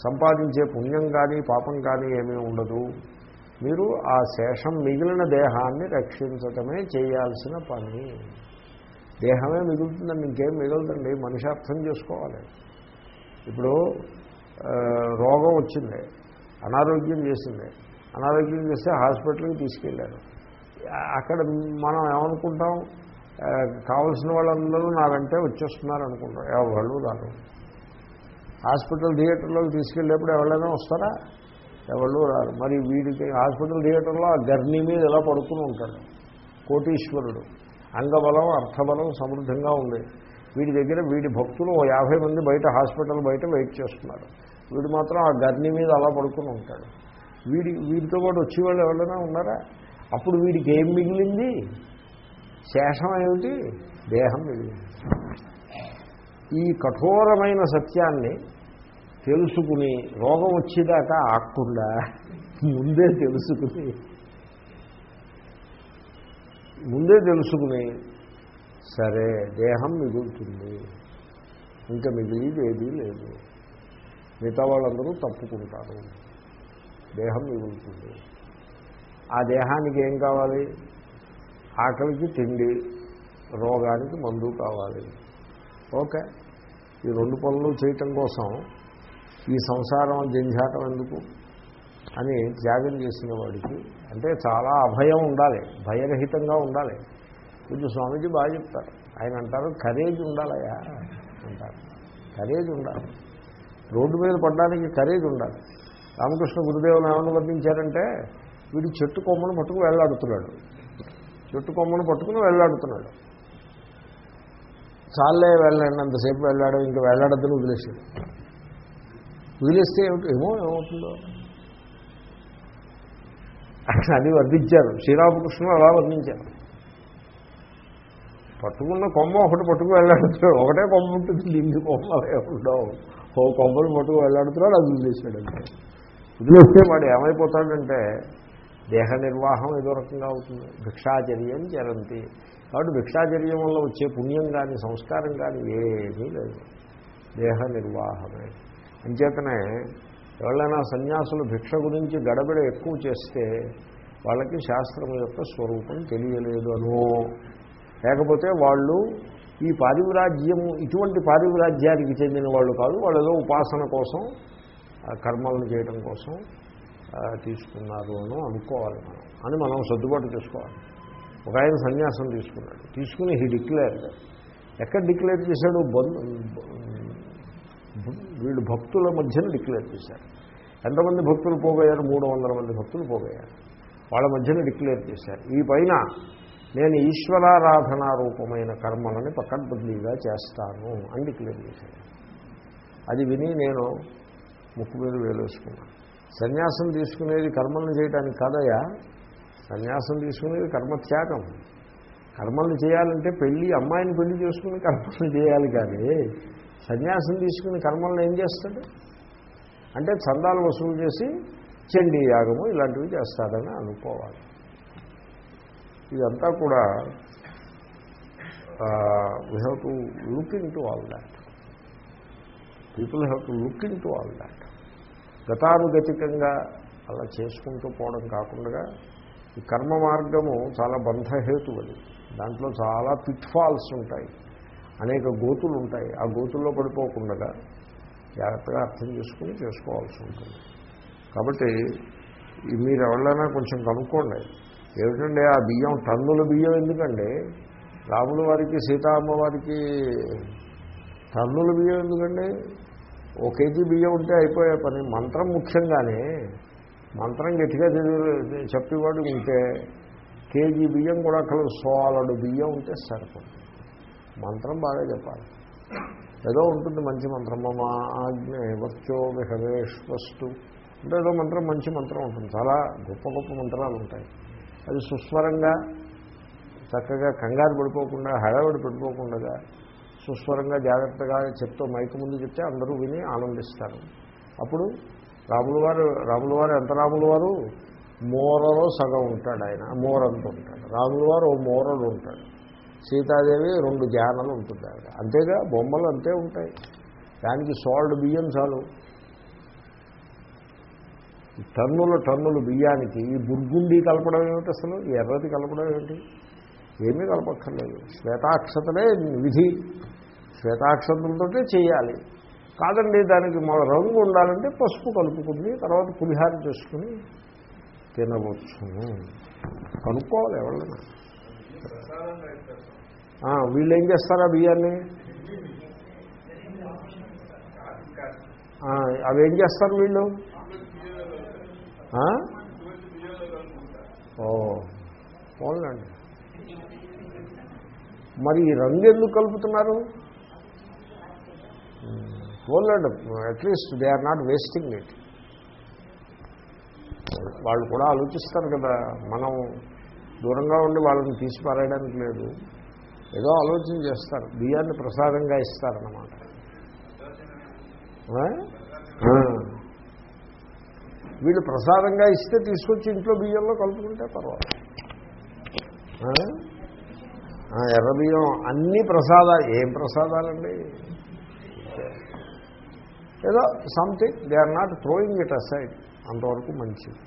Speaker 1: సంపాదించే పుణ్యం కానీ పాపం కానీ ఏమీ ఉండదు. మీరు ఆ శేషం మిగిలిన దేహాన్ని రక్షించటమే చేయాల్సిన పని. దేహమే మిగులుతుందండి ఇంకేం మిగులుతుంది మనిషి అర్థం చేసుకోవాలి. ఇప్పుడు రోగం వచ్చింది అనారోగ్యం చేసింది. అనారోగ్యం చేస్తే హాస్పిటల్కి తీసుకెళ్ళారు. అక్కడ మనం ఏమనుకుంటాం? కావలసిన వాళ్ళందరూ నా వెంటే వచ్చేస్తున్నారు అనుకుంటాం. ఎవరు రారు. హాస్పిటల్ థియేటర్లోకి తీసుకెళ్ళేప్పుడు ఎవరైనా వస్తారా? ఎవరు రారు. మరి వీడికి హాస్పిటల్ థియేటర్లో ఆ గర్ని మీద ఎలా పడుకుని ఉంటాడు? కోటీశ్వరుడు. అంగబలం అర్థబలం సమృద్ధంగా ఉంది. వీడి దగ్గర వీడి భక్తులు యాభై మంది బయట హాస్పిటల్ బయట వెయిట్ చేస్తున్నారు. వీడు మాత్రం ఆ గర్ని మీద అలా పడుకుని ఉంటాడు. వీడి వీడితో పాటు వచ్చేవాళ్ళు ఎవరైనా ఉన్నారా? అప్పుడు వీడికి ఏం మిగిలింది? శేషం ఏమిటి? దేహం మిగిలింది. ఈ కఠోరమైన సత్యాన్ని తెలుసుకుని రోగం వచ్చేదాకా ఆకుండా ముందే తెలుసుకుని ముందే తెలుసుకుని సరే దేహం మిగులుతుంది. ఇంకా మిగిలిది ఏదీ లేదు. మిగతా వాళ్ళందరూ తప్పుకుంటారు. దేహం మిగులుతుంది ఆ దేహానికి ఏం కావాలి? ఆకలికి తిండి రోగానికి మందు కావాలి. ఓకే. ఈ రెండు పనులు చేయటం కోసం ఈ సంసారం జంజాటం ఎందుకు? అని త్యాగం చేసిన వాడికి అంటే చాలా అభయం ఉండాలి భయరహితంగా ఉండాలి. కొంచెం స్వామీజీ బాగా చెప్తారు. ఆయన అంటారు కరేజ్ ఉండాలయా అంటారు. కరేజ్ ఉండాలి. రోడ్డు మీద పడడానికి కరేజ్ ఉండాలి. రామకృష్ణ గురుదేవులు ఏమని వర్ణించారంటే వీడు చెట్టు కొమ్మను పట్టుకుని వెళ్ళాడుతున్నాడు. చెట్టు కొమ్మను పట్టుకుని వెళ్ళాడుతున్నాడు. చాలే వెళ్ళండి అంతసేపు వెళ్ళాడు ఇంకా వెళ్ళాడద్దని వదిలేసాడు వదిలేస్తే ఏమిటి? ఏమో ఏమవుతుందో? అది వర్ణించారు శ్రీరామకృష్ణుడు అలా వర్ణించారు పట్టుకున్న కొమ్మ ఒకటి పట్టుకు వెళ్ళాడుతున్నాడు. ఒకటే కొమ్మ ఉంటుంది ఇన్ని కొమ్మలే ఉండవు ఓ కొమ్మలు పట్టుకు వెళ్ళాడుతున్నాడు అది వదిలేశాడు అంటే వదిలేస్తే వాడు ఏమైపోతాడంటే దేహ నిర్వాహం ఏదో రకంగా అవుతుంది. భిక్షాచర్యం చరంతి. కాబట్టి భిక్షాచర్యం వల్ల వచ్చే పుణ్యం కానీ సంస్కారం కానీ ఏమీ లేదు. దేహ నిర్వాహమే అంచేతనే ఎవరైనా సన్యాసులు భిక్ష గురించి గడబిడ ఎక్కువ చేస్తే వాళ్ళకి శాస్త్రం యొక్క స్వరూపం తెలియలేదు అనో. లేకపోతే వాళ్ళు ఈ పారివిరాజ్యము ఇటువంటి పారివిరాజ్యానికి చెందిన వాళ్ళు కాదు వాళ్ళలో ఉపాసన కోసం కర్మలను చేయడం కోసం తీసుకున్నారు అని అనుకోవాలి మనం. అని మనం సర్దుబాటు చేసుకోవాలి. ఒక ఆయన సన్యాసం తీసుకున్నాడు. తీసుకుని హీ డిక్లేర్ ఎక్కడ డిక్లేర్ చేశాడు? వీడు వీళ్ళు భక్తుల మధ్యన డిక్లేర్ చేశారు ఎంతమంది భక్తులు పోగయ్యారు? మూడు వందల మంది భక్తులు పోగయ్యారు. వాళ్ళ మధ్యన డిక్లేర్ చేశారు. ఈ పైన నేను ఈశ్వరారాధన రూపమైన కర్మలని పక్కన బదిలీగా చేస్తాను అని డిక్లేర్ చేశాను అది విని నేను ముక్కు మీద వేలేసుకున్నాను సన్యాసం తీసుకునేది కర్మల్ని చేయడానికి కాదయా సన్యాసం తీసుకునేది కర్మత్యాగం కర్మల్ని చేయాలంటే పెళ్ళి అమ్మాయిని పెళ్ళి చేసుకుని కర్మల్ని చేయాలి కానీ సన్యాసం తీసుకుని కర్మల్ని ఏం చేస్తాడు? అంటే చందాలు వసూలు చేసి చండీ యాగము ఇలాంటివి చేస్తాడని అనుకోవాలి. ఇదంతా కూడా we have to look into all that people have to look into all that గతానుగతికంగా అలా చేసుకుంటూ పోవడం కాకుండా ఈ కర్మ మార్గము చాలా బంధహేతు అది దాంట్లో చాలా పిట్ ఫాల్స్ ఉంటాయి. అనేక గోతులు ఉంటాయి. ఆ గోతుల్లో పడిపోకుండా జాగ్రత్తగా అర్థం చేసుకుని చేసుకోవాల్సి ఉంటుంది. కాబట్టి మీరు ఎవరైనా కొంచెం కనుక్కోండి. ఏమిటండి ఆ బియ్యం టన్నుల బియ్యం ఎందుకండి? రాముల వారికి సీతామ్మవారికి టన్నుల బియ్యం ఎందుకండి? ఓ కేజీ బియ్యం ఉంటే అయిపోయే పని. మంత్రం ముఖ్యంగానే మంత్రం గట్టిగా చదివి చెప్పేవాడు ఉంటే కేజీ బియ్యం కూడా అక్కడ సోలడు బియ్యం ఉంటే సరిపడుతుంది మంత్రం బాగా చెప్పాలి. ఏదో ఉంటుంది మంచి మంత్రం. మా ఆజ్ఞ వర్చో విహవేష్వస్తు అంటే ఏదో మంత్రం మంచి మంత్రం ఉంటుంది. చాలా గొప్ప గొప్ప మంత్రాలు ఉంటాయి. అది సుస్వరంగా చక్కగా కంగారు పడిపోకుండా హడావిడి పడిపోకుండా సుస్వరంగా జాగ్రత్తగా చెప్తూ మైకు ముందు చెప్తే అందరూ విని ఆనందిస్తారు. అప్పుడు రాములు వారు రాములు వారు ఎంత రాములు వారు? మోరలో సగం ఉంటాడు ఆయన మోరంత ఉంటాడు. రాములు వారు ఓ మోరలు ఉంటాడు. సీతాదేవి రెండు జానలు ఉంటుంది ఆవిడ. అంతేగా బొమ్మలు అంతే ఉంటాయి. దానికి సోల్డ్ బియ్యం చాలు. టన్నుల టన్నులు బియ్యానికి ఈ బుర్గుండి కలపడం ఏమిటి అసలు? ఈ ఎర్రది కలపడం ఏమిటి? ఏమీ కలపక్కర్లేదు శ్వేతాక్షతలే విధి. శ్వేతాక్షతలతో చేయాలి. కాదండి దానికి మన రంగు ఉండాలంటే పసుపు కలుపుకుంది తర్వాత పులిహార చేసుకుని తినవచ్చును. కనుక్కోవాలి ఎవరైనా. వీళ్ళు ఏం చేస్తారా బియ్యాన్ని? అవి ఏం చేస్తారు వీళ్ళు? ఓ పోలండి మరి ఈ రంగు ఎందుకు కలుపుతున్నారు? పోలండి at least they are not wasting it వాళ్ళు కూడా ఆలోచిస్తారు కదా మనం దూరంగా ఉండి వాళ్ళని తీసిపారేయడానికి లేదు. ఏదో ఆలోచన చేస్తారు బియ్యాన్ని ప్రసాదంగా ఇస్తారన్నమాట. Hmm. వీళ్ళు ప్రసాదంగా ఇస్తే తీసుకొచ్చి ఇంట్లో బియ్యంలో కలుపుకుంటే పర్వాలేదు. ఆ? ఎర్ర బియ్యం అన్ని ప్రసాదాలు ఏం ప్రసాదాలండి ఏదో something they are not throwing it aside అంతవరకు మంచిది